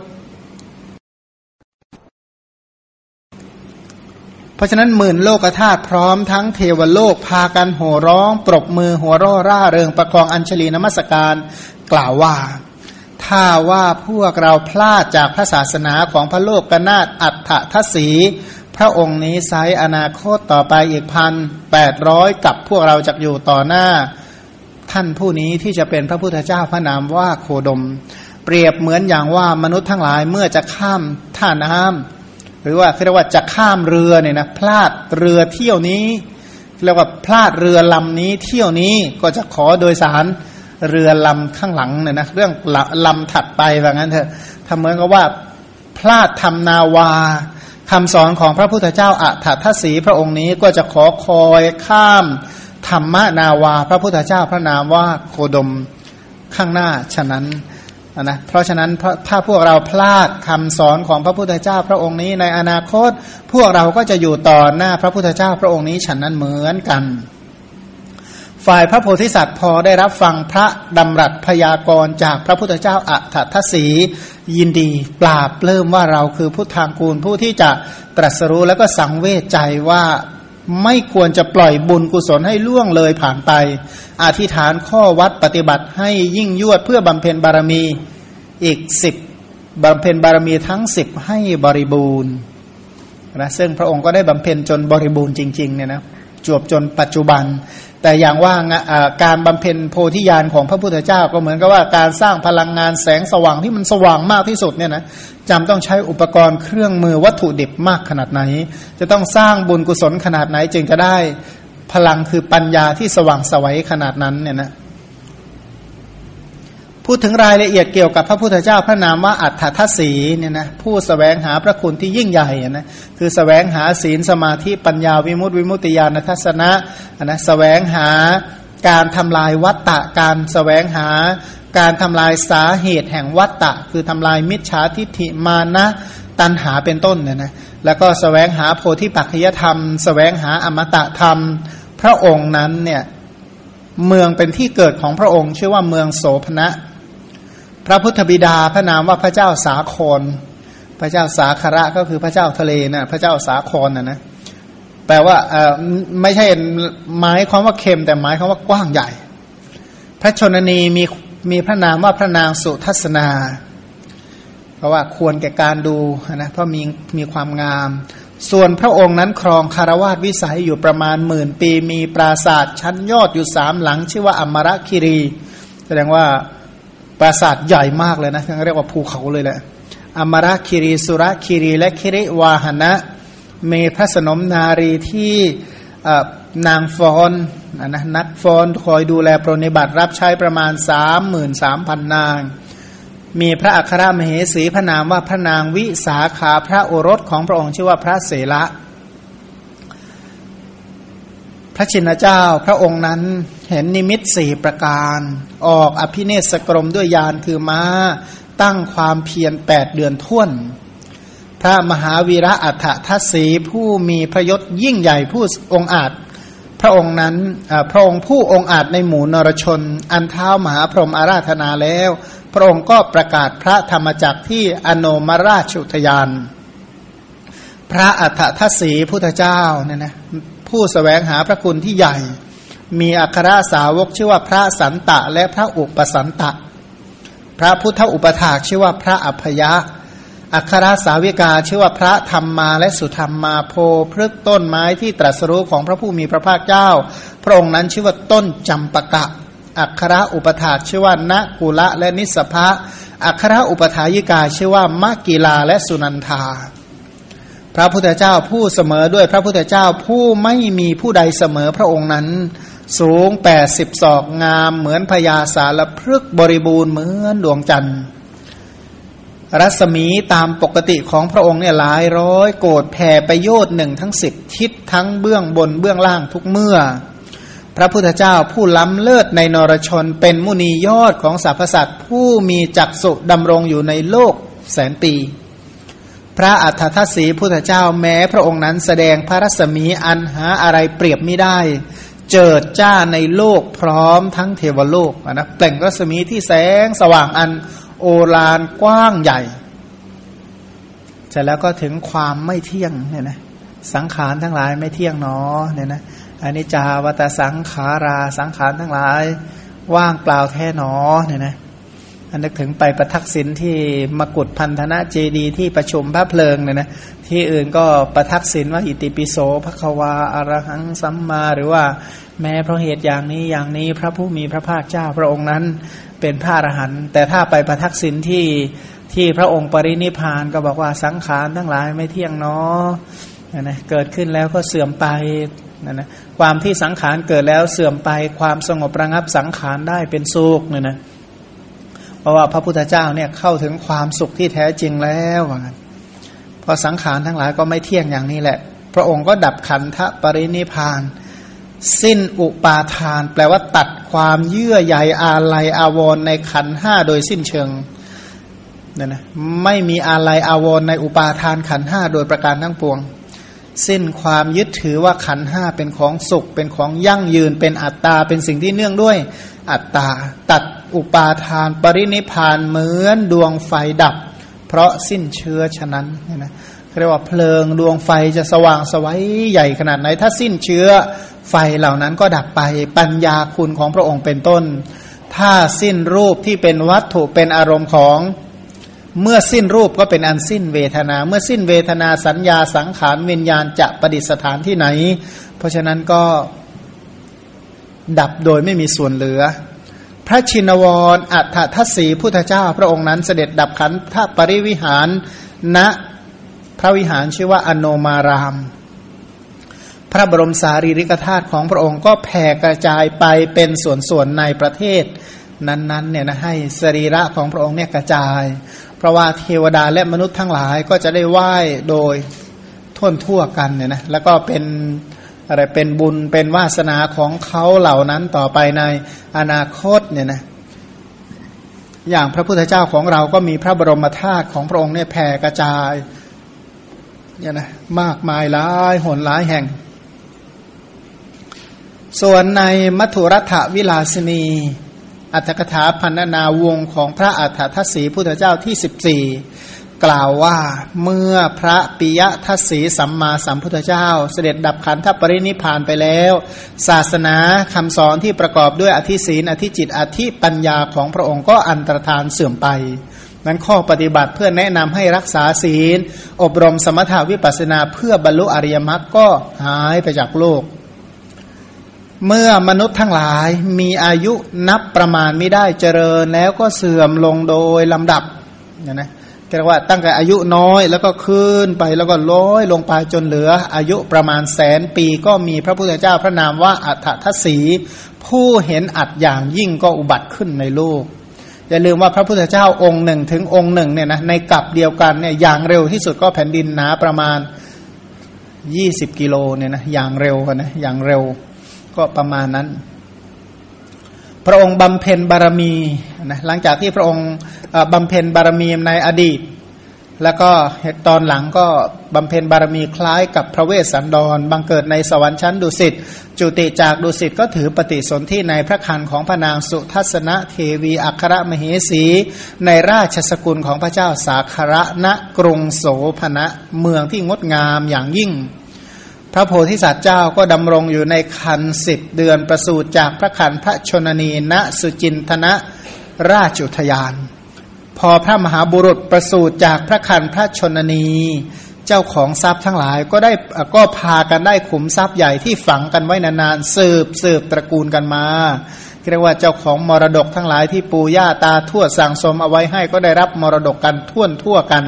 เพราะฉะนั้นหมื่นโลกธาตุพร้อมทั้งเทวโลกพากันโห่ร้อง ปรบมือหัวร่อร่าเริงประคองอัญชลีนมัสการกล่าวว่า ถ้าว่าพวกเราพลาดจากพระศาสนาของพระโลกกนาตอัฏฐทศี พระองค์นี้ไซอนาคตต่อไปอีกพันแปดร้อยกับพวกเราจะอยู่ต่อหน้า ท่านผู้นี้ที่จะเป็นพระพุทธเจ้าพระนามว่าโคดม เปรียบเหมือนอย่างว่ามนุษย์ทั้งหลายเมื่อจะข้ามท่าน้ำหรือว่าเรียกว่าจะข้ามเรือเนี่ยนะพลาดเรือเที่ยวนี้เรียกว่าพลาดเรือลำนี้เที่ยวนี้ก็จะขอโดยสารเรือลำข้างหลังเนี่ยนะเรื่องลำถัดไปว่างั้นเถอะทำเหมือนกับว่าพลาดทำนาวา คำสอนของพระพุทธเจ้าอัฏฐทศีพระองค์นี้ก็จะขอคอยข้ามธรรมนาวา พระพุทธเจ้าพระนามว่าโคดมข้างหน้าฉะนั้นนะเพราะฉะนั้นถ้าพวกเราพลาดคำสอนของพระพุทธเจ้าพระองค์นี้ในอนาคต พวกเราก็จะอยู่ต่อหน้าพระพุทธเจ้าพระองค์นี้ฉันนั้นเหมือนกัน ฝ่ายพระโพธิสัตว์พอได้รับฟังพระดำรัสพยากรณ์จากพระพุทธเจ้าอัฏฐทศียินดีปราบเริ่มว่าเราคือผู้ทางกูลผู้ที่จะตรัสรู้แล้วก็สังเวชใจว่าไม่ควรจะปล่อยบุญกุศลให้ล่วงเลยผ่านไป อธิษฐานข้อวัดปฏิบัติให้ยิ่งยวดเพื่อบำเพ็ญบารมีอีกสิบบำเพ็ญบารมีทั้งสิบให้บริบูรณ์นะซึ่งพระองค์ก็ได้บำเพ็ญจนบริบูรณ์จริงๆเนี่ยนะ จวบจนปัจจุบัน แต่อย่างว่าการบำเพ็ญโพธิญาณของพระพุทธเจ้าก็เหมือนกับว่าการสร้างพลังงานแสงสว่างที่มันสว่างมากที่สุดเนี่ยนะจำต้องใช้อุปกรณ์เครื่องมือวัตถุดิบมากขนาดไหน จะต้องสร้างบุญกุศลขนาดไหนจึงจะได้พลังคือปัญญาที่สว่างสวัยขนาดนั้นเนี่ยนะ พูดถึงรายละเอียดเกี่ยวกับพระพุทธเจ้าพระนามว่าอัฏฐทัศีเนี่ยนะผู้สแสวงหาพระคุณที่ยิ่งใหญ่นะคือสแสวงหาศีลสมาธิปัญญาวิมุตติวิมุตติญาณทัศนะนะสแสวงหาการทำลายวัตตะการสแสวงหาการทำลายสาเหตุแห่งวัตตะ คือทำลายมิจฉาทิฏฐิมานะตันหาเป็นต้นเนี่ยนะแล้วก็สแสวงหาโพธิปัจจยธรรมสแสวงหาอมตะธรรมพระองค์นั้นเนี่ยเมืองเป็นที่เกิดของพระองค์ชื่อว่าเมืองโสภณะ พระพุทธบิดาพระนามว่าพระเจ้าสาคร พระเจ้าสาคระก็คือพระเจ้าทะเลนะพระเจ้าสาครนะนะแปลว่าเออไม่ใช่หมายความว่าเค็มแต่หมายความว่ากว้างใหญ่ พระชนนีมีมีพระนามว่าพระนางสุทัศนา เพราะว่าควรแก่การดูนะเพราะมีมีความงาม ส่วนพระองค์นั้นครองคารวาสวิสัยอยู่ประมาณหมื่นปี มีปราสาทชั้นยอดอยู่สามหลัง ชื่อว่าอมรคิรี แสดงว่า ปราสาทใหญ่มากเลยนะเรียกว่าภูเขาเลยแหละอมรคิรีสุรคิรีและคิริวาหนะมีพระสนมนารีที่นางฟอนนะนักฟอนคอยดูแลปรนิบัติรับใช้ประมาณสามหมื่นสามพันนาง มีพระอัครมเหสีพระนามว่าพระนางวิสาขาพระโอรสของพระองค์ชื่อว่าพระเสละ พระชินเจ้าพระองค์นั้นเห็นนิมิตสี่ประการ ออกอภิเนศกรมด้วยยานคือม้า ตั้งความเพียรแปดเดือนท่วน พระมหาวีระอัฏฐทัศสีผู้มีพระยศยิ่งใหญ่ผู้องอาจ พระองค์นั้นพระองค์ผู้องอาจในหมู่นรชน อันเท้ามหาพรหมอาราธนาแล้ว พระองค์ก็ประกาศพระธรรมจักรที่อโนมราชุทยาน พระอัฏฐทัศสีพุทธเจ้าเนี่ยนะ ผู้สแสวงหาพระคุณที่ใหญ่ มีอัครสาวกชื่อว่าพระสันตะ และพระอุปสันตะ พระพุทธอุปถากชื่อว่าพระอัพยะ อัครสาวิกาชื่อว่าพระธรรมมาและสุธรรมมาโพพฤกต้นไม้ที่ตรัสรู้ของพระผู้มีพระภาคเจ้า พระองค์นั้นชื่อว่าต้นจำปะกะ อัครอุปถากชื่อว่าณกุละและนิสภะอัครอุปถายิกาชื่อว่ามะกีลาและสุนันทา พระพุทธเจ้าผู้เสมอด้วยพระพุทธเจ้าผู้ไม่มีผู้ใดเสมอพระองค์นั้น สูงแปดสิบศอกงามเหมือนพญาสารพฤกบริบูรณ์เหมือนดวงจันทร์ รัศมีตามปกติของพระองค์เนี่ยหลายร้อยโกดแผ่ไปโยดหนึ่งทั้งสิบทิศทั้งเบื้องบนเบื้องล่างทุกเมื่อ พระพุทธเจ้าผู้ล้ำเลิศในนรชนเป็นมุนียอดของสรรพสัตว์ผู้มีจักสุดำรงอยู่ในโลกแสนปี พระอัฏฐทศีพุทธเจ้าแม้พระองค์นั้นแสดงพระรัศมีอันหาอะไรเปรียบไม่ได้ เจิดจ้าในโลกพร้อมทั้งเทวโลกนะเปล่งรัศมีที่แสงสว่างอันโอฬารกว้างใหญ่เสร็จแล้วก็ถึงความไม่เที่ยงเนี่ยนะสังขารทั้งหลายไม่เที่ยงเนอเนี่ยนะอันนี้จาวัตสังขาราสังขารทั้งหลาย ว่างเปล่าแท้หนอเนี่ยนะ นึกถึงไปประทักษิณที่มกุฏพันธนะเจดีที่ประชุมพระเพลิงเนี่ยนะที่อื่นก็ประทักษิณว่าอิติปิโสภควาอารหังสัมมาหรือว่าแม้เพราะเหตุอย่างนี้อย่างนี้พระผู้มีพระภาคเจ้าพระองค์นั้นเป็นพระอรหันต์แต่ถ้าไปประทักษิณที่ที่พระองค์ปรินิพานก็บอกว่าสังขารทั้งหลายไม่เที่ยงเนาะนะเกิดขึ้นแล้วก็เสื่อมไปนะนะความที่สังขารเกิดแล้วเสื่อมไปความสงบระงับสังขารได้เป็นสุขเนี่ยนะเพ ราะว่าพระพุทธเจ้าเนี่ยเข้าถึงความสุขที่แท้จริงแล้วว่างั้นพอสังขารทั้งหลายก็ไม่เที่ยงอย่างนี้แหละ พระองค์ก็ดับขันธปรินิพาน สิ้นอุปาทาน แปลว่าตัดความเยื่อใยอาลัยอาวรในขันห้าโดยสิ้นเชิงเนี่ยนะไม่มีอาลัยอาวรในอุปาทานขันห้าโดยประการทั้งปวง สิ้นความยึดถือว่าขันห้าเป็นของสุข เป็นของยั่งยืนเป็นอัตตาเป็นสิ่งที่เนื่องด้วยอัตตาตัด อุปาทานปรินิพานเหมือนดวงไฟดับ เพราะสิ้นเชื้อฉะนั้นเนี่ยนะเรียกว่าเพลิงดวงไฟจะสว่างสวัยใหญ่ขนาดไหน ถ้าสิ้นเชื้อไฟเหล่านั้นก็ดับไปปัญญาคุณของพระองค์เป็นต้น ถ้าสิ้นรูปที่เป็นวัตถุเป็นอารมณ์ของเมื่อสิ้นรูปก็เป็นอันสิ้นเวทนา เมื่อสิ้นเวทนาสัญญาสังขารวิญญาณจะประดิษฐานที่ไหน เพราะฉะนั้นก็ดับโดยไม่มีส่วนเหลือ พระชินวรอัฏฐทัศสีพุทธเจ้า พระองค์นั้นเสด็จดับขันธปริวิหารณพระวิหารชื่อว่าอโนมาราม พระบรมสารีริกธาตุของพระองค์ก็แผ่กระจายไปเป็นส่วนๆในประเทศนั้นๆเนี่ยนะให้สรีระของพระองค์เนี่ยกระจาย เพราะว่าเทวดาและมนุษย์ทั้งหลายก็จะได้ไหว้โดยท่วนทั่วกันเนี่ยนะแล้วก็เป็น อะไรเป็นบุญเป็นวาสนาของเขาเหล่านั้นต่อไปในอนาคตเนี่ยนะอย่างพระพุทธเจ้าของเราก็มีพระบรมธาตุของพระองค์เนี่ยแผ่กระจายเนี่ยนะมากมายหลายหนหลายแห่ง ส่วนในมัทุรัฐวิลาสนี อัตถกถาพันนาวงของพระอัฏฐทัศสีพุทธเจ้าที่สิบสี่ กล่าวว่าเมื่อพระปิยทัศสีสัมมาสัมพุทธเจ้า เสด็จดับขันธปรินิพานไปแล้ว ศาสนาคำสอนที่ประกอบด้วยอธิศีนอธิจิตอธิปัญญาของพระองค์ก็อันตรธานเสื่อมไป นั้นข้อปฏิบัติเพื่อแนะนำให้รักษาศีล อบรมสมถาวิปัสนาเพื่อบรรลุอริยมรรคก็หายไปจากโลก เมื่อมนุษย์ทั้งหลายมีอายุนับประมาณไม่ได้เจริญแล้วก็เสื่อมลงโดยลำดับนะนะ เรียกว่าตั้งแต่อายุน้อยแล้วก็ขึ้นไปแล้วก็ล้อยลงไปจนเหลือ อายุประมาณแสนปีก็มีพระพุทธเจ้าพระนามว่าอัฏฐทศีผู้เห็นอัดอย่างยิ่งก็อุบัติขึ้นในโลกอย่าลืมว่าพระพุทธเจ้าองค์หนึ่งถึงองค์หนึ่งเนี่ยนะในกลับเดียวกันเนี่ยอย่างเร็วที่สุดก็แผ่นดินหนาประมาณยี่สิบกิโลเนี่ยนะอย่างเร็วนะอย่างเร็วก็ประมาณนั้น พระองค์บำเพ็ญบารมีนะหลังจากที่พระองค์ บำเพ็ญบารมีในอดีต แล้วก็ตอนหลังก็บำเพ็ญบารมีคล้ายกับพระเวสสันดรบังเกิดในสวรรค์ชั้นดุสิตจุติจากดุสิตก็ถือปฏิสนธิในพระคันของพระนางสุทัศนเทวีอัครมเหสี ในราชสกุลของพระเจ้าสาคระณกรุงโสพนะเมืองที่งดงามอย่างยิ่งพระโพธิสัตว์เจ้าก็ดำรงอยู่ในคันสิบเดือนประสูติจากพระคันพระชนนีณสุจินทนะราชุทยาน พอพระมหาบุรุษประสูติจากพระคันพระชนนี เจ้าของทรัพย์ทั้งหลายก็ได้ก็พากันได้ขุมทรัพย์ใหญ่ที่ฝังกันไว้นานๆสืบสืบตระกูลกันมาเรียกว่าเจ้าของมรดกทั้งหลายที่ปู่ย่าตาทวดสั่งสมเอาไว้ให้ก็ได้รับมรดกกันท่วนทั่วกัน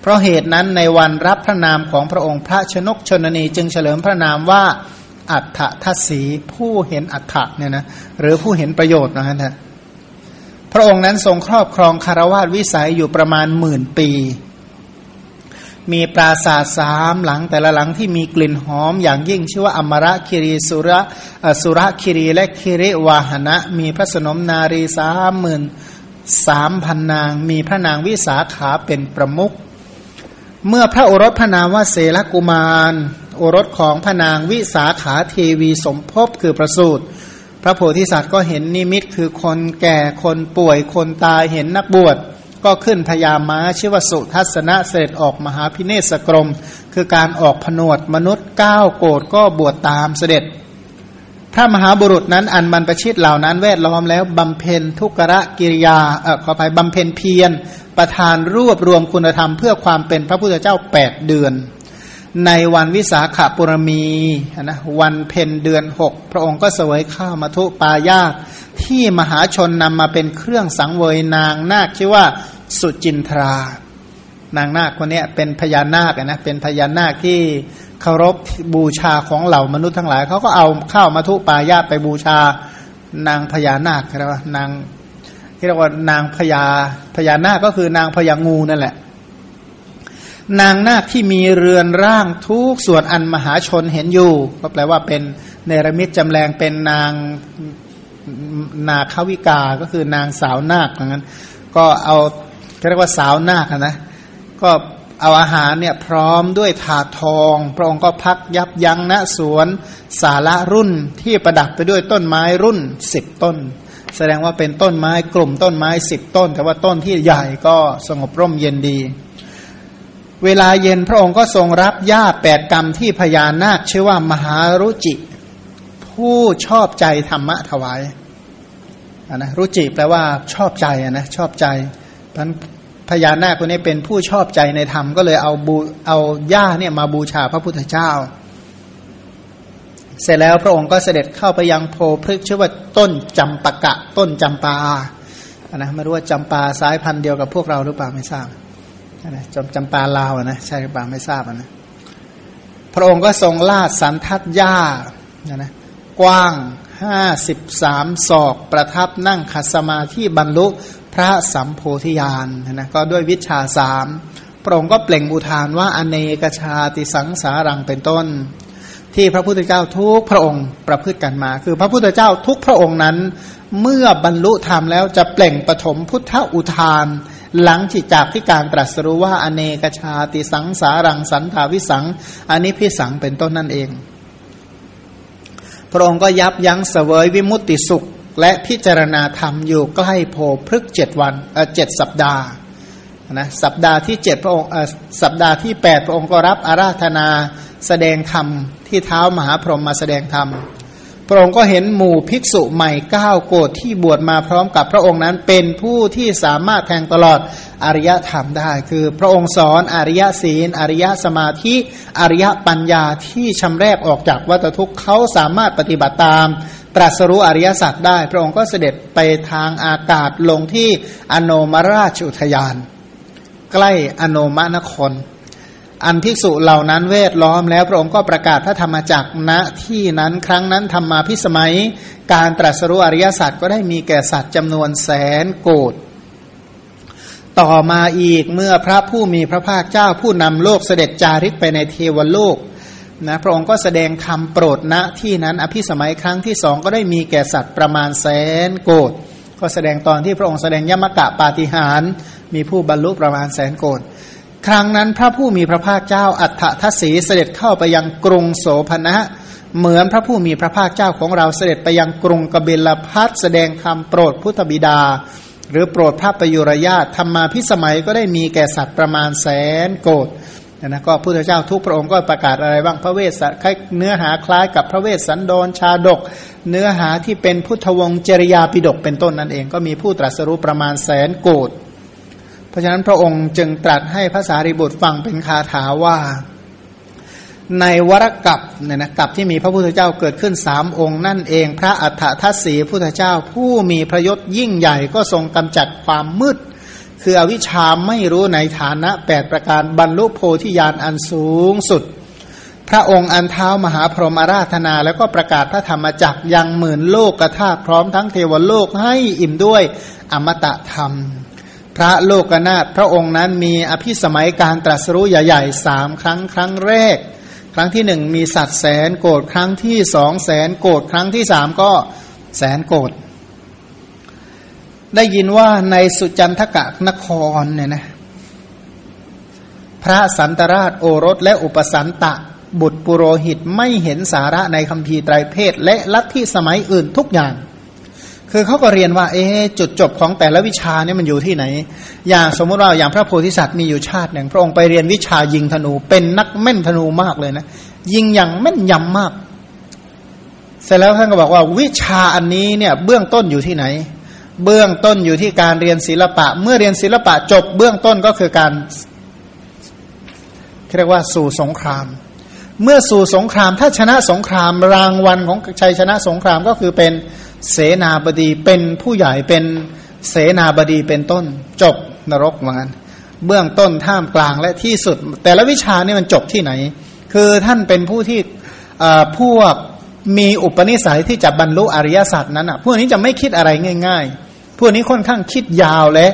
เพราะเหตุนั้นในวันรับพระนามของพระองค์พระชนกชนนีจึงเฉลิมพระนามว่าอัฏฐทัศสีผู้เห็นอัฏฐะเนี่ยนะหรือผู้เห็นประโยชน์นะฮะ พระองค์นั้นทรงครอบครองคารวาสวิสัยอยู่ประมาณหมื่นปี มีปราสาทสามหลังแต่ละหลังที่มีกลิ่นหอมอย่างยิ่งชื่อว่าอมระคิรีสุระสุระคิรีและคิริวาหนะ มีพระสนมนารีสามหมื่นสามพันนาง มีพระนางวิสาขาเป็นประมุขเมื่อพระโอรสพระนามว่าเสลกุมาร โอรสของพระนางวิสาขาเทวีสมภพคือประสูตร พระโพธิสัตว์ก็เห็นนิมิตคือคนแก่คนป่วยคนตายเห็นนักบวช ก็ขึ้นพยาม้าชื่อว่าสุทัศนะเสด็จออกมหาพิเนศกรม คือการออกผนวดมนุษย์ก้าโกรธก็บวชตามเสด็จ พระมหาบุรุษนั้นอันบรรพชิตเหล่านั้นแวดล้อมแล้วบำเพ็ญทุกระกิริยาเออขอไปบำเพ็ญเพียรประทานรวบรวมคุณธรรมเพื่อความเป็นพระพุทธเจ้าแปดเดือน ในวันวิสาขบุรมีนะวันเพ็ญเดือนหกพระองค์ก็เสวยข้าวมาทุปายาตที่มหาชนนำมาเป็นเครื่องสังเวยนางนาคชื่อว่าสุจินทรา นางนาคคนนี้เป็นพญานาคนะเป็นพญานาคที่เคารพบูชาของเหล่ามนุษย์ทั้งหลายเขาก็เอาข้าวมาทุปายาตไปบูชานางพญานาคเรียกว่านางเรียกว่านางพญาพญานาคก็คือนางพญางูนั่นแหละ นางนาคที่มีเรือนร่างทุกส่วนอันมหาชนเห็นอยู่ ก็แปลว่าเป็นเนรมิตจำแรงเป็นนางนาควิกา ก็คือนางสาวนาคอย่างนั้นก็เอาเรียกว่าสาวนาคนะ ก็เอาอาหารเนี่ยพร้อมด้วยถาดทอง พระองค์ก็พักยับยั้งณสวนสาระรุ่นที่ประดับไปด้วยต้นไม้รุ่นสิบต้น แสดงว่าเป็นต้นไม้กลุ่มต้นไม้สิบต้น แต่ว่าต้นที่ใหญ่ก็สงบร่มเย็นดี เวลาเย็นพระองค์ก็ทรงรับหญ้าแปดกรรมที่พญานาคชื่อว่ามหารุจิ ผู้ชอบใจธรรมะถวายนะรุจิแปลว่าชอบใจนะชอบใจพันพญานาคคนนี้เป็นผู้ชอบใจในธรรมก็เลยเอาบูเอาหญ้าเนี่ยมาบูชาพระพุทธเจ้า เสร็จแล้วพระองค์ก็เสด็จเข้าไปยังโพพฤกษ์ชื่อว่าต้นจำปะกะ ต้นจำปานะไม่รู้ว่าจำปาสายพันธุ์เดียวกับพวกเราหรือเปล่าไม่ทราบ นะจำจำปาลาวนะใช่หรือเปล่าไม่ทราบนะพระองค์ก็ทรงลาดสันทัดหญ้านะนะกว้างห้าสิบสามศอกประทับนั่งขัดสมาธิบรรลุพระสัมโพธิญาณนะก็ด้วยวิชาสามพระองค์ก็เปล่งอุทานว่าอเนกชาติสังสารังเป็นต้น ที่พระพุทธเจ้าทุกพระองค์ประพฤติกันมา คือพระพุทธเจ้าทุกพระองค์นั้น เมื่อบรรลุธรรมแล้วจะเปล่งปฐมพุทธอุทาน หลังจิจากที่การตรัสรู้ว่าอเนกชาติสังสารังสันทาวิสังอันนี้พิสังเป็นต้นนั่นเอง พระองค์ก็ยับยั้งเสวยวิมุตติสุข และพิจารณาธรรมอยู่ใกล้โพพฤกเจ็ดวันเจ็ดสัปดาห์นะสัปดาห์ที่เจ็ดพระองค์สัปดาห์ที่แปดพระองค์ก็รับอาราธนาแสดงธรรมที่เท้ามหาพรหมมาแสดงธรรม พระองค์ก็เห็นหมู่ภิกษุใหม่เก้าโกดที่บวชมาพร้อมกับพระองค์นั้นเป็นผู้ที่สามารถแทงตลอดอริยธรรมได้ คือพระองค์สอนอริยศีล อริยสมาธิ อริยปัญญาที่ชำแรกออกจากวัฏทุกข์เขาสามารถปฏิบัติตาม ตรัสรู้อริยสัจได้ พระองค์ก็เสด็จไปทางอากาศลงที่อโนมราชอุทยาน ใกล้อโนมนคร อันภิกษุเหล่านั้นเวทล้อมแล้วพระองค์ก็ประกาศพระธรรมจักรณที่นั้นครั้งนั้นธรรมาพิสมัย การตรัสรู้อริยสัจก็ได้มีแก่สัตว์จำนวนแสนโกดต่อมาอีกเมื่อพระผู้มีพระภาคเจ้าผู้นำโลกเสด็จจาริกไปในเทวโลกนะพระองค์ก็แสดงธรรมโปรดณที่นั้นอภิสมัยครั้งที่สองก็ได้มีแก่สัตว์ประมาณแสนโกดก็แสดงตอนที่พระองค์แสดงยมกะปาฏิหารมีผู้บรรลุประมาณแสนโกด ครั้งนั้นพระผู้มีพระภาคเจ้าอัฏฐทัศีเสด็จเข้าไปยังกรุงโสภณะเหมือนพระผู้มีพระภาคเจ้าของเราเสด็จไปยังกรุงกบิลพัทแสดงธรรมโปรดพุทธบิดา หรือโปรดพระประยุรญาตธรรมาพิสมัยก็ได้มีแก่สัตว์ประมาณแสนโกดนะก็พุทธเจ้าทุกพระองค์ก็ประกาศอะไรบ้างพระเวสคล้ายเนื้อหาคล้ายกับพระเวสสันดรชาดก เนื้อหาที่เป็นพุทธวงศ์จริยาปิดกเป็นต้นนั่นเองก็มีผู้ตรัสรู้ประมาณแสนโกด พราะฉะนั้นพระองค์จึงตรัสให้ภาษาริบุตรฟังเป็นคาถาว่า ในวรกับเนี่ยนะกับที่มีพระพุทธเจ้าเกิดขึ้นสามองค์นั่นเอง พระอัฏฐทัศสีพุทธเจ้าผู้มีพระยศยิ่งใหญ่ก็ทรงกำจัดความมืด คืออวิชาไม่รู้ในฐานะแปดประการบรรลุโพธิญาณอันสูงสุด พระองค์อันเท้ามหาพรหมาราธนา แล้วก็ประกาศพระธรรมจักรยังหมื่นโลกกระทาพร้อมทั้งเทวโลกให้อิ่มด้วยอมตะธรรม พระโลกนาถพระองค์นั้นมีอภิสมัยการตรัสรู้ใหญ่ๆสามครั้งครั้งแรก ครั้งที่หนึ่งมีสัตว์แสนโกรธครั้งที่สองแสนโกรธครั้งที่สามก็แสนโกรธได้ยินว่าในสุจันทกะนครเนี่ยนะพระสันตราชโอรสและอุปสันตะบุตรปุโรหิตไม่เห็นสาระในคำพีไตรเพศและลัทธิสมัยอื่นทุกอย่าง คือเขาก็เรียนว่า เอ๊จุดจบของแต่ละวิชาเนี่ยมันอยู่ที่ไหน อย่างสมมติว่าอย่างพระโพธิสัตว์มีอยู่ชาติหนึ่ง พระองค์ไปเรียนวิชายิงธนู เป็นนักแม่นธนูมากเลยนะ ยิงอย่างแม่นยำมาก เสร็จแล้วท่านก็บอกว่าวิชาอันนี้เนี่ยเบื้องต้นอยู่ที่ไหน เบื้องต้นอยู่ที่การเรียนศิลปะ เมื่อเรียนศิลปะจบเบื้องต้นก็คือการเรียกว่าสู่สงคราม เมื่อสู่สงครามถ้าชนะสงครามรางวัลของชัยชนะสงครามก็คือเป็น เสนาบดีเป็นผู้ใหญ่เป็นเสนาบดีเป็นต้น จบนรกเหมือนกันเบื้องต้นท่ามกลางและที่สุด แต่ละวิชานี่มันจบที่ไหน คือท่านเป็นผู้ที่พวกมีอุปนิสัยที่จะบรรลุอริยสัจนั้นอะพวกนี้จะไม่คิดอะไรง่าย ๆ พวกนี้ค่อนข้างคิดยาวและ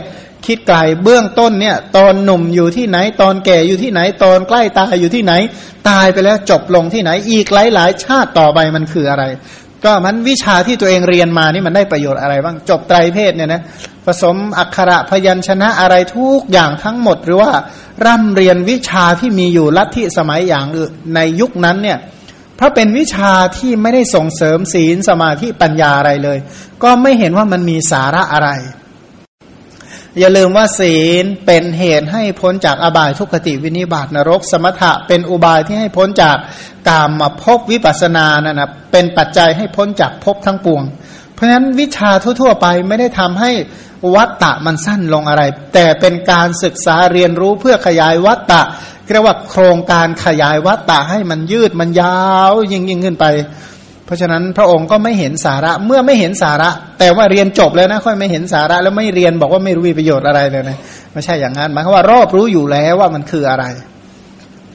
คิดไกลเบื้องต้นเนี่ยตอนหนุ่มอยู่ที่ไหน ตอนแก่อยู่ที่ไหน ตอนใกล้ตายอยู่ที่ไหน ตายไปแล้วจบลงที่ไหน อีกหลายๆ ชาติต่อไปมันคืออะไร ก็มันวิชาที่ตัวเองเรียนมานี่มันได้ประโยชน์อะไรบ้างจบไตรเพศเนี่ยนะผสมอักขระพยัญชนะอะไรทุกอย่างทั้งหมด หรือว่าร่ำเรียนวิชาที่มีอยู่ลัทธิสมัยอย่างในยุคนั้นเนี่ยเพราะเป็นวิชาที่ไม่ได้ส่งเสริมศีลสมาธิปัญญาอะไรเลย ก็ไม่เห็นว่ามันมีสาระอะไร อย่าลืมว่าศีลเป็นเหตุให้พ้นจากอบายทุกขติวินิบาตนรก สมถะเป็นอุบายที่ให้พ้นจากกามมาพบวิปัสนานะนะเป็นปัจจัยให้พ้นจากภพทั้งปวง เพราะฉะนั้นวิชาทั่ว ๆ ไปไม่ได้ทำให้วัตตะมันสั้นลงอะไร แต่เป็นการศึกษาเรียนรู้เพื่อขยายวัตตะเรียกว่าโครงการขยายวัตตะให้มันยืดมันยาวยิ่งยิ่งขึ้นไป เพราะฉะนั้นพระองค์ก็ไม่เห็นสาระเมื่อไม่เห็นสาระ แต่ว่าเรียนจบแล้วนะค่อยไม่เห็นสาระ แล้วไม่เรียนบอกว่าไม่รู้มีประโยชน์อะไรเลยนะไม่ใช่อย่างนั้นหมายความว่ารอบรู้อยู่แล้วว่ามันคืออะไร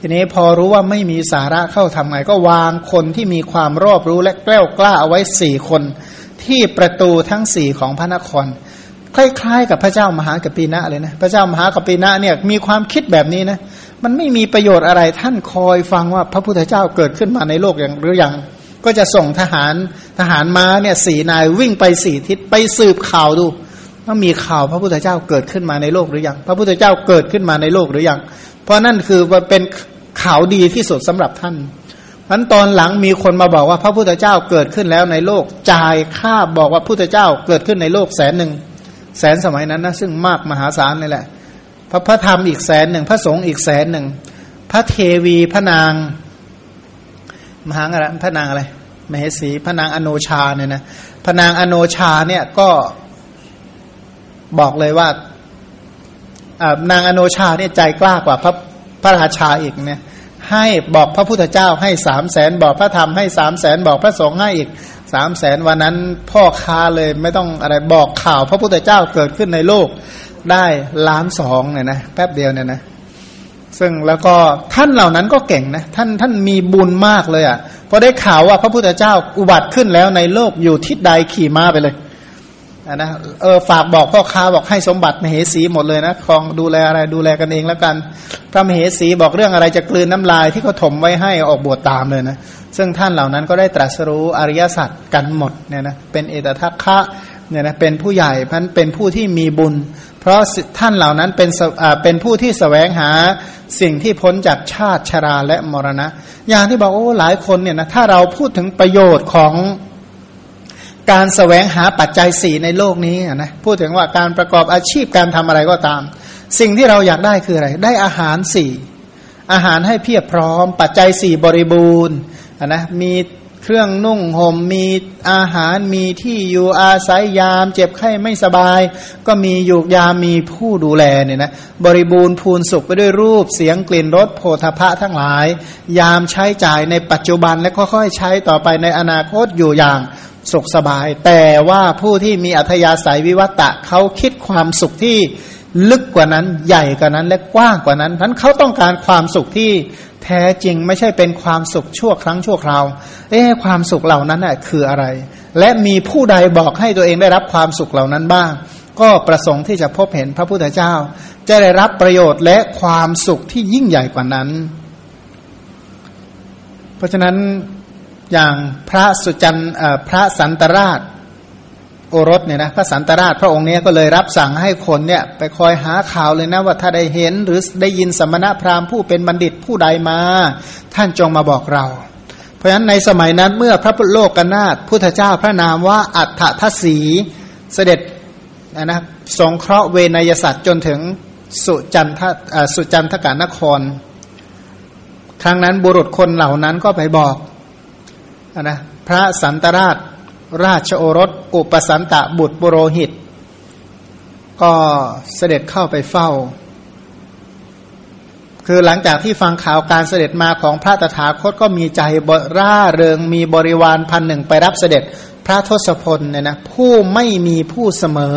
ทีนี้พอรู้ว่าไม่มีสาระเข้าทำไง ก็วางคนที่มีความรอบรู้และแกล้วกล้าเอาไว้สี่คน ที่ประตูทั้งสี่ของพระนคร คล้ายๆ กับพระเจ้ามหากปีนะเลยนะพระเจ้ามหากปีนะเนี่ยมีความคิดแบบนี้นะมันไม่มีประโยชน์อะไรท่านคอยฟังว่าพระพุทธเจ้าเกิดขึ้นมาในโลกอย่างหรือยัง ก็จะส่งทหารทหารม้าเนี่ยสี่นายวิ่งไปสี่ทิศไปสืบข่าวดูว่ามีข่าวพระพุทธเจ้าเกิดขึ้นมาในโลกหรือยังพระพุทธเจ้าเกิดขึ้นมาในโลกหรือยังเพราะนั่นคือเป็นข่าวดีที่สุดสำหรับท่านพันตอนหลังมีคนมาบอกว่าพระพุทธเจ้าเกิดขึ้นแล้วในโลกจ่ายค่าบอกว่าพุทธเจ้าเกิดขึ้นในโลกแสนหนึ่งแสนสมัยนั้นนะซึ่งมากมหาศาลเลยแหละพระพระธรรมอีกแสนหนึ่งพระสงฆ์อีกแสนหนึ่งพระเทวีพระนาง มหาอะไรพระนางอะไรมเหสีพระนางอโนชาเนี่ยนะพระนางอโนชาเนี่ยก็บอกเลยว่านางอโนชาเนี่ยใจกล้ากว่าพระพระราชาอีกเนี่ยให้บอกพระพุทธเจ้าให้สามแสนบอกพระธรรมให้สามแสนบอกพระสงฆ์ให้อีกสามแสนวันนั้นพ่อค้าเลยไม่ต้องอะไรบอกข่าว พระพุทธเจ้าเกิดขึ้นในโลกได้ล้านสองเนี่ยนะแป๊บเดียวเนี่ยนะ ซึ่งแล้วก็ท่านเหล่านั้นก็เก่งนะท่านท่านมีบุญมากเลยอะ่ะพอได้ข่าวว่าพระพุทธเจ้าอุบัติขึ้นแล้วในโลกอยู่ทิศใดขี่ม้าไปเลยนะเออฝากบอกพ่อค้าบอกให้สมบัติมเหสีหมดเลยนะคลองดูแลอะไรดูแลกันเองแล้วกัน พระมเหสีบอกเรื่องอะไรจะกลืนน้ำลายที่เขาถมไว้ให้ออกบวชตามเลยนะ ซึ่งท่านเหล่านั้นก็ได้ตรัสรู้อริยสัจกันหมดเนี่ยนะเป็นเอตทัคคะเนี่ยนะเป็นผู้ใหญ่พันเป็นผู้ที่มีบุญ เพราะท่านเหล่านั้นเป็นเป็นผู้ที่สแสวงหาสิ่งที่พ้นจากชาติชราและมรณะ อย่างที่บอกโอ้หลายคนเนี่ยนะถ้าเราพูดถึงประโยชน์ของการสแสวงหาปัจจัยสี่ในโลกนี้นะพูดถึงว่าการประกอบอาชีพการทำอะไรก็ตาม สิ่งที่เราอยากได้คืออะไร ได้อาหารสี่อาหารให้เพียบพร้อม ปัจจัยสี่บริบูรณ์ นะมีเครื่องนุ่งห่มมีอาหารมีที่อยู่อาศัยยาม เจ็บไข้ไม่สบาย ก็มีอยู่ยามมีผู้ดูแลเนี่ยนะบริบูรณ์พูนสุขไปด้วยรูปเสียงกลิ่นรสโผฏฐะทั้งหลาย ยามใช้จ่ายในปัจจุบันและค่อยๆใช้ต่อไปในอนาคตอยู่อย่างสุขสบาย แต่ว่าผู้ที่มีอัธยาศัยวิวัตะเขาคิดความสุขที่ ลึกกว่านั้นใหญ่กว่านั้นและกว้างกว่านั้นนั้นเขาต้องการความสุขที่แท้จริงไม่ใช่เป็นความสุขชั่วครั้งชั่วคราว เอ๊ความสุขเหล่านั้นน่ะคืออะไร และมีผู้ใดบอกให้ตัวเองได้รับความสุขเหล่านั้นบ้าง ก็ประสงค์ที่จะพบเห็นพระพุทธเจ้า จะได้รับประโยชน์และความสุขที่ยิ่งใหญ่กว่านั้น เพราะฉะนั้นอย่างพระสุจันพระสันตราช โอรสเนี่ยนะพระสันตราชพระองค์เนี้ยก็เลยรับสั่งให้คนเนี่ยไปคอยหาข่าวเลยนะว่าถ้าได้เห็นหรือได้ยินสมณพราหมณ์ผู้เป็นบัณฑิตผู้ใดมา ท่านจงมาบอกเรา เพราะฉะนั้นในสมัยนั้นเมื่อพระพุทธโลกกนาถพุทธเจ้าพระนามว่าอัฏฐทศสีเสด็จนะนะสงเคราะห์เวนยสัตว์จนถึงสุจันทสุจันทกานคร ครั้งนั้นบุรุษคนเหล่านั้นก็ไปบอกนะพระสันตราช ราชโอรส อุปสันตะบุตรบุโรหิต ก็เสด็จเข้าไปเฝ้า คือหลังจากที่ฟังข่าวการเสด็จมาของพระตถาคตก็มีใจร่าเริงมีบริวารพันหนึ่งไปรับเสด็จ พระทศพลเนี่ยนะผู้ไม่มีผู้เสมอ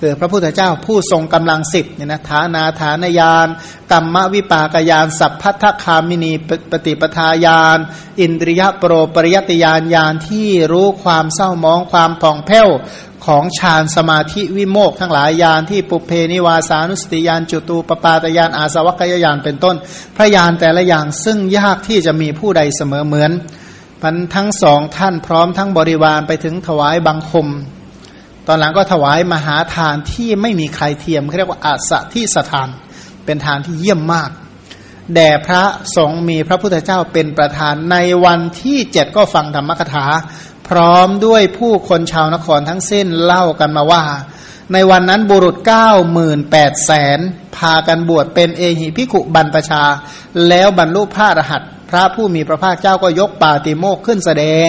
คือพระพุทธเจ้าผู้ทรงกำลังสิบเนี่ยนะฐานาฐานยานกรรมวิปากยานสัพพัทธคามินีปฏิปทายาน อินทริยโปรปริยติยานยานที่รู้ความเศร้ามองความผ่องแผ้วของฌานสมาธิวิโมกทั้งหลายยานที่ปุเพนิวาสานุสติยานจุตูปปาตยานอาสวัคยายานเป็นต้น พระยานแต่ละอย่างซึ่งยากที่จะมีผู้ใดเสมอเหมือน พันทั้งสองท่านพร้อมทั้งบริวารไปถึงถวายบังคม ตอนหลังก็ถวายมหาทานที่ไม่มีใครเทียมเรียกว่าอาสะที่สถาน เป็นทานที่เยี่ยมมาก แด่พระสงฆ์มีพระพุทธเจ้าเป็นประธานในวันที่เจ็ดก็ฟังธรรมกถา พร้อมด้วยผู้คนชาวนครทั้งสิ้นเล่ากันมาว่า ในวันนั้นบุรุษเก้าหมื่นแปดแสนพากันบวชเป็นเอหิพิขุบันประชา แล้วบรรลุพระรหัส ระผู้มีพระภาคเจ้าก็ยกปาติโมกขึ้นแสดง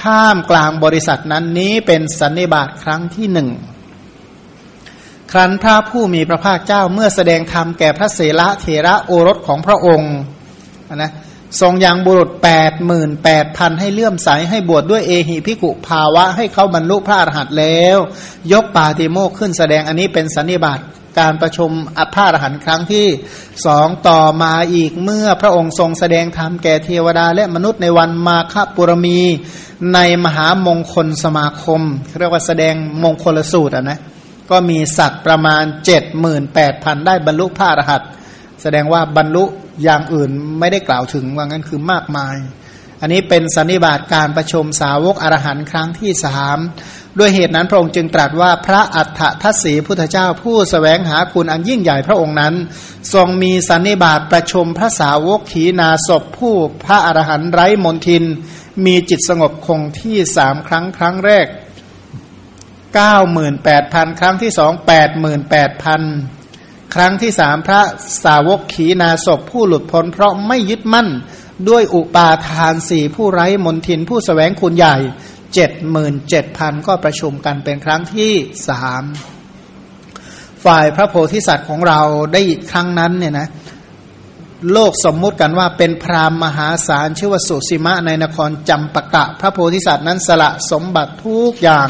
ท่ามกลางบริษัทนั้นนี้เป็นสันนิบาตครั้งที่หนึ่งครั้นพระผู้มีพระภาคเจ้าเมื่อแสดงธรรมแก่พระเสละเทระโอรสของพระองค์นะทรงยังบุรุษแปดหมื่นแปดพันให้เลื่อมใสให้บวชดด้วยเอหิพิกุภาวะ ให้เขาบรรลุพระอรหันต์แล้ว ยกปาติโมกขึ้นแสดงอันนี้เป็นสันนิบาต การประชุมอภาอรหันต์ครั้งที่สองต่อมาอีกเมื่อพระองค์ทรงแสดงธรรมแก่เทวดาและมนุษย์ในวันมาฆปุรมี ในมหามงคลสมาคม เรียกว่าแสดงมงคลสูตรอะนะก็มีสัตว์ประมาณเจ็ดหมื่นแปดพันได้บรรลุพระอรหันต์แสดงว่าบรรลุอย่างอื่นไม่ได้กล่าวถึงว่างั้นคือมากมาย อันนี้เป็นสันนิบาตการประชุมสาวกอรหันต์ครั้งที่สาม ด้วยเหตุนั้นพระองค์จึงตรัสว่าพระอัฏฐทัศสีพุทธเจ้าผู้สแสวงหาคุณอันยิ่งใหญ่พระองค์นั้น ทรงมีสันนิบาตประชมพระสาวกขีนาศพผู้พระอรหันต์ไร้มนทิน มีจิตสงบคงที่สามครั้งครั้งแรกเก้าหมื่นแปดพันครั้งที่สองแปดหมื่นแปดพันครั้งที่สามพระสาวกขีนาศพผู้หลุดพ้นเพราะไม่ยึดมั่นด้วยอุปาทานสี่ผู้ไร้มนทินผู้สแสวงคุณใหญ่ เจ็ดหมื่นเจ็ดพันก็ประชุมกันเป็นครั้งที่สามฝ่ายพระโพธิสัตว์ของเราได้ครั้งนั้นเนี่ยนะโลกสมมุติกันว่าเป็นพรามมหาศาลชื่อว่าสุสีมะในนครจำปะกะ พระโพธิสัตว์นั้นสละสมบัติทุกอย่าง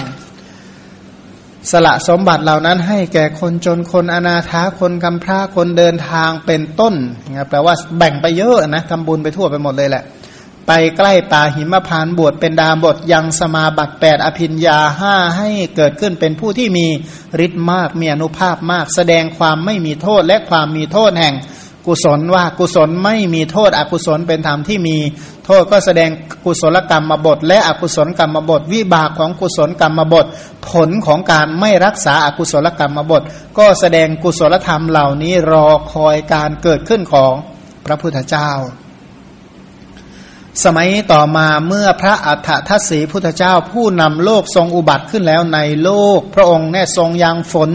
สละสมบัติเหล่านั้นให้แก่คนจนคนอนาถาคนกำพร้าคนเดินทางเป็นต้นแปลว่าแบ่งไปเยอะนะทำบุญไปทั่วไปหมดเลยแหละ ไปใกล้ป่าหิมพานบวชเป็นดาบทยังสมาบัติแปดอภินยาห้าให้เกิดขึ้นเป็นผู้ที่มีฤทธิ์มากมีอนุภาพมาก แสดงความไม่มีโทษและความมีโทษแห่งกุศลว่ากุศลไม่มีโทษ อกุศลเป็นธรรมที่มีโทษก็แสดงกุศลกรรมมาบท และอกุศลกรรมมาบท วิบากของกุศลกรรมมาบท ผลของการไม่รักษาอากุศลกรรมมาบท ก็แสดงกุศลธรรมเหล่านี้รอคอยการเกิดขึ้นของพระพุทธเจ้า สมัยต่อมาเมื่อพระอัฏฐทัศสีพุทธเจ้าผู้นำโลกทรงอุบัติขึ้นแล้วในโลก พระองค์แน่ทรงยังฝน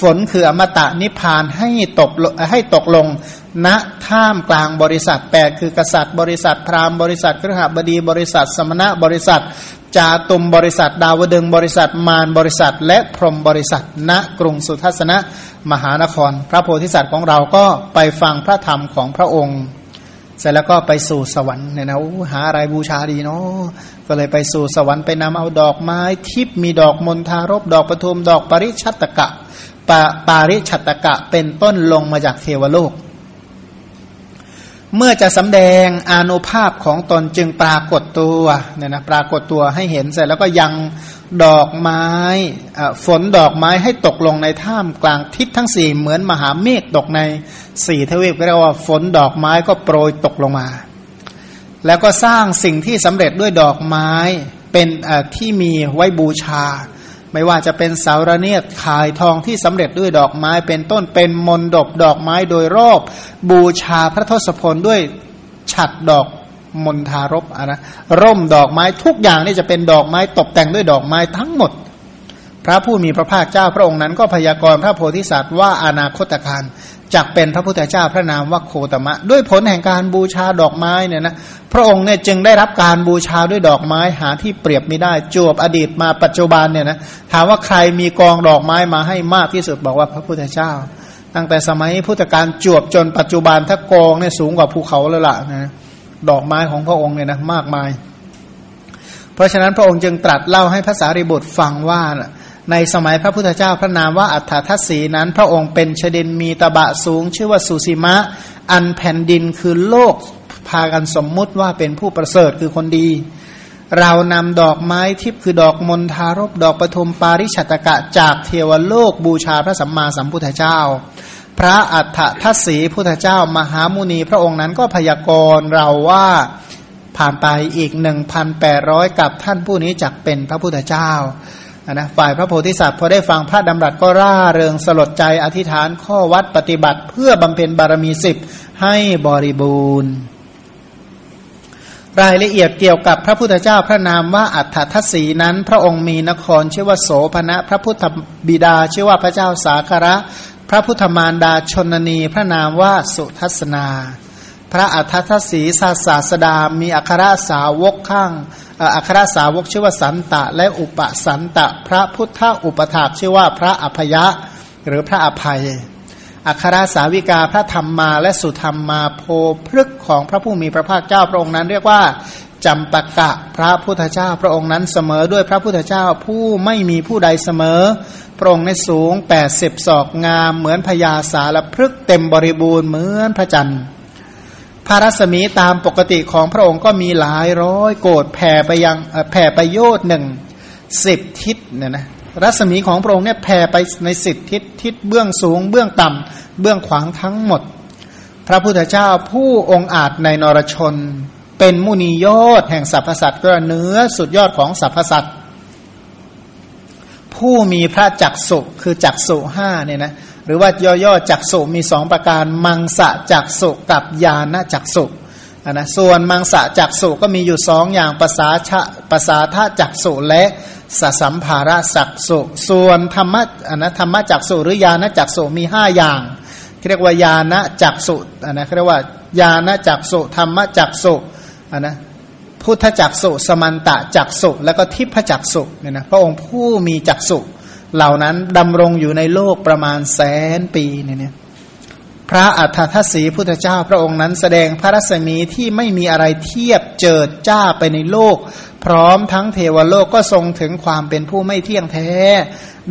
ฝนคืออมตะนิพพานให้ตกให้ตกลงณท่ามกลางบริษัทแปดคือกษัตริย์ บริษัทพราหมณ์บริษัทครหบดีบริษัท สมณะบริษัทจาตุมบริษัท ดาวดึงบริษัทมารบริษัท และพรหมบริษัท ณกรุงสุทัศนะมหานคร พระโพธิสัตว์ของเราก็ไปฟังพระธรรมของพระองค์ เสร็จแล้วก็ไปสู่สวรรค์เนี่ยนะหาอะไรบูชาดีเนาะก็เลยไปสู่สวรรค์ไปนำเอาดอกไม้ทิพมีดอกมณฑารบดอกปทุมดอกปริชัตกะปาปาริชัตกะเป็นต้นลงมาจากเทวโลก เมื่อจะสำแดงอานุภาพของตนจึงปรากฏตัวเนี่ยนะปรากฏตัวให้เห็นเสร็จแล้วก็ยังดอกไม้ฝนดอกไม้ให้ตกลงในท่ามกลางทิศทั้งสี่เหมือนมหาเมฆตกในสี่ทวีปก็เรียกว่าฝนดอกไม้ก็โปรยตกลงมา แล้วก็สร้างสิ่งที่สำเร็จด้วยดอกไม้เป็นที่มีไว้บูชา ไม่ว่าจะเป็นสารเนียดขายทองที่สำเร็จด้วยดอกไม้เป็นต้นเป็นมนดบดอกไม้โดยรอบบูชาพระทศพลด้วยฉัดดอกมณฑารบะนะร่มดอกไม้ทุกอย่างนี่จะเป็นดอกไม้ตกแต่งด้วยดอกไม้ทั้งหมด พระผู้มีพระภาคเจ้าพระองค์นั้นก็พยากรณ์พระโพธิสัตว์ว่าอนาคตการ จักเป็นพระพุทธเจ้าพระนามว่าโคตมะ ด้วยผลแห่งการบูชาดอกไม้เนี่ยนะพระองค์เนี่ยจึงได้รับการบูชาด้วยดอกไม้หาที่เปรียบไม่ได้จวบอดีตมาปัจจุบันเนี่ยนะถามว่าใครมีกองดอกไม้มาให้มากที่สุดบอกว่าพระพุทธเจ้า ตั้งแต่สมัยพุทธกาลจวบจนปัจจุบันถ้ากองเนี่ยสูงกว่าภูเขาแล้วล่ะนะดอกไม้ของพระองค์เนี่ยนะมากมาย เพราะฉะนั้นพระองค์จึงตรัสเล่าให้ภาษาริบุตรฟังว่า ในสมัยพระพุทธเจ้าพระนามว่าอัฏฐทัศสีนั้น พระองค์เป็นชดินมีตะบะสูง ชื่อว่าสุสีมะ อันแผ่นดินคือโลกพากันสมมุติว่าเป็นผู้ประเสริฐคือคนดี เรานำดอกไม้ทิพย์คือดอกมณฑารบดอกปทุมปาริชัตกะจากเทวโลกบูชาพระสัมมาสัมพุทธเจ้า พระอัฏฐทัศสีพุทธเจ้ามหามุนีพระองค์นั้นก็พยากรณ์เราว่าผ่านไปอีกหนึ่งพันแปดร้อยกับท่านผู้นี้จักเป็นพระพุทธเจ้า นะฝ่ายพระโพธิสัตว์พอได้ฟังพระดำรัสก็ร่าเริงสลดใจอธิษฐานข้อวัดปฏิบัติ เพื่อบำเพ็ญบารมีสิบให้บริบูรณ์ รายละเอียดเกี่ยวกับพระพุทธเจ้าพระนามว่าอัฏฐทัศสีนั้น พระองค์มีนครชื่อว่าโสภณะพระพุทธบิดาชื่อว่าพระเจ้าสาคระ พระพุทธมารดาชนนีพระนามว่าสุทัศนา พระอัฏฐศสีศาสาสดา มีอัครสาวกข้างอัครสาวกชื่อว่าสันตะ และอุปสันตะ พระพุทธอุปถากชื่อว่าพระอภยะ หรือพระอภัย อัครสาวิกาพระธรรมมาและสุธรรมมาโพพฤกของพระผู้มีพระภาคเจ้าพระองค์นั้นเรียกว่าจำปะกะพระพุทธเจ้าพระองค์นั้นเสมอด้วยพระพุทธเจ้าผู้ไม่มีผู้ใดเสมอ พระองค์ในสูงแปดสิบศอกงามเหมือนพญาสารพฤกเต็มบริบูรณ์เหมือนพระจันทร์ พระรัศมีตามปกติของพระองค์ก็มีหลายร้อยโกดแผ่ไปยังแผ่ไปโยชน์หนึ่งสิบทิศเนี่ยนะรัศมีของพระองค์เนี่ยแผ่ไปในสิบทิศทิศเบื้องสูง เบื้องต่ำเบื้องขวางทั้งหมด พระพุทธเจ้าผู้องค์อาจในนรชน เป็นมุนียอดแห่งสรรพสัตว์ก็เนื้อสุดยอดของสรรพสัตว์ผู้มีพระจักสุคือจักสุห้าเนี่ยนะ หรือว่าย่อๆจักสุมีสองประการ มังสะจักสุกับญาณจักสุนะส่วนมังสะจักสุก็มีอยู่สองอย่างภาษาชะภาษาทะจักสุและสสัมภาระจักสุส่วนธรรมะนะธรรมะจักสุหรือญาณจักสุมีห้าอย่างเรียกว่าญาณจักสุนะเรียกว่าญาณจักสุธรรมจักสุนะพุทธจักสุสมันตะจักสุแล้วก็ทิพจักสุเนี่ยนะพระองค์ผู้มีจักสุ เหล่านั้นดำรงอยู่ในโลกประมาณแสนปีเนี่ยพระอัฏฐทศีพุทธเจ้าพระองค์นั้นแสดงพระรัศมีที่ไม่มีอะไรเทียบเจิดจ้าไปในโลก พร้อมทั้งเทวโลกก็ทรงถึงความเป็นผู้ไม่เที่ยงแท้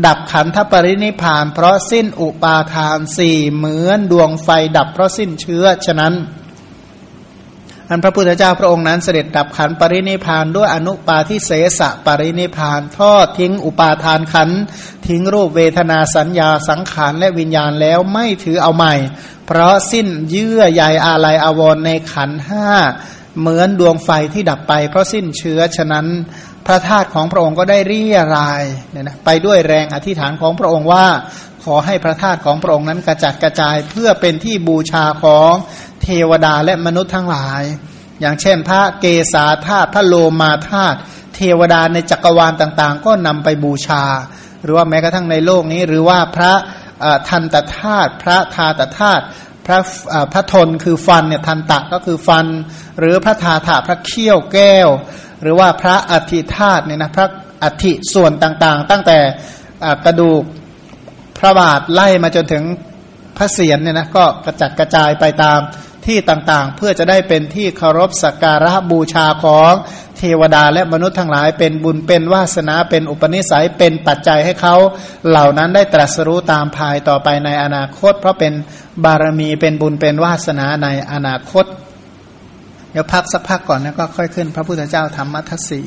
ดับขันธปรินิพาน เพราะสิ้นอุปาทานสี่เหมือนดวงไฟดับเพราะสิ้นเชื้อฉะนั้น อันพระพุทธเจ้าพระองค์นั้นเสด็จดับขันปรินิพานด้วยอนุปาทิเสสะปรินิพาน ทอดทิ้งอุปาทานขันทิ้งรูปเวทนาสัญญาสังขารและวิญญาณแล้วไม่ถือเอาใหม่ เพราะสิ้นเยื่อใยอาลัยอาวรในขันห้าเหมือนดวงไฟที่ดับไป เพราะสิ้นเชื้อฉะนั้นพระธาตุของพระองค์ก็ได้เรียรายเนี่ยนะไปด้วยแรงอธิษฐานของพระองค์ว่า ขอให้พระธาตุของพระองค์นั้นกระจัดกระจายเพื่อเป็นที่บูชาของ เทวดาและมนุษย์ทั้งหลาย อย่างเช่นพระเกศาธาตุพระโลมาธาตุเทวดาในจักรวาลต่างๆ ก็นำไปบูชา หรือว่าแม้กระทั่งในโลกนี้ หรือว่าพระทันตธาตุพระทาตธาตุพระพระทนคือฟันเนี่ยทันตะก็คือฟัน หรือพระทาถาพระเขี้ยวแก้ว หรือว่าพระอธิธาตุเนี่ยนะพระอธิส่วนต่างๆ ตั้งแต่กระดูกพระบาทไล่มาจนถึงพระเศียรเนี่ยนะก็กระจัดกระจายไปตาม ที่ต่างๆ เพื่อจะได้เป็นที่เคารพสักการะบูชาของเทวดาและมนุษย์ทั้งหลาย เป็นบุญเป็นวาสนาเป็นอุปนิสัยเป็นปัจจัยให้เขา เหล่านั้นได้ตรัสรู้ตามภายต่อไปในอนาคต เพราะเป็นบารมีเป็นบุญเป็นวาสนาในอนาคต เดี๋ยวพักสักพักก่อนแล้วก็ค่อยขึ้น พระพุทธเจ้าธรรมทัศสี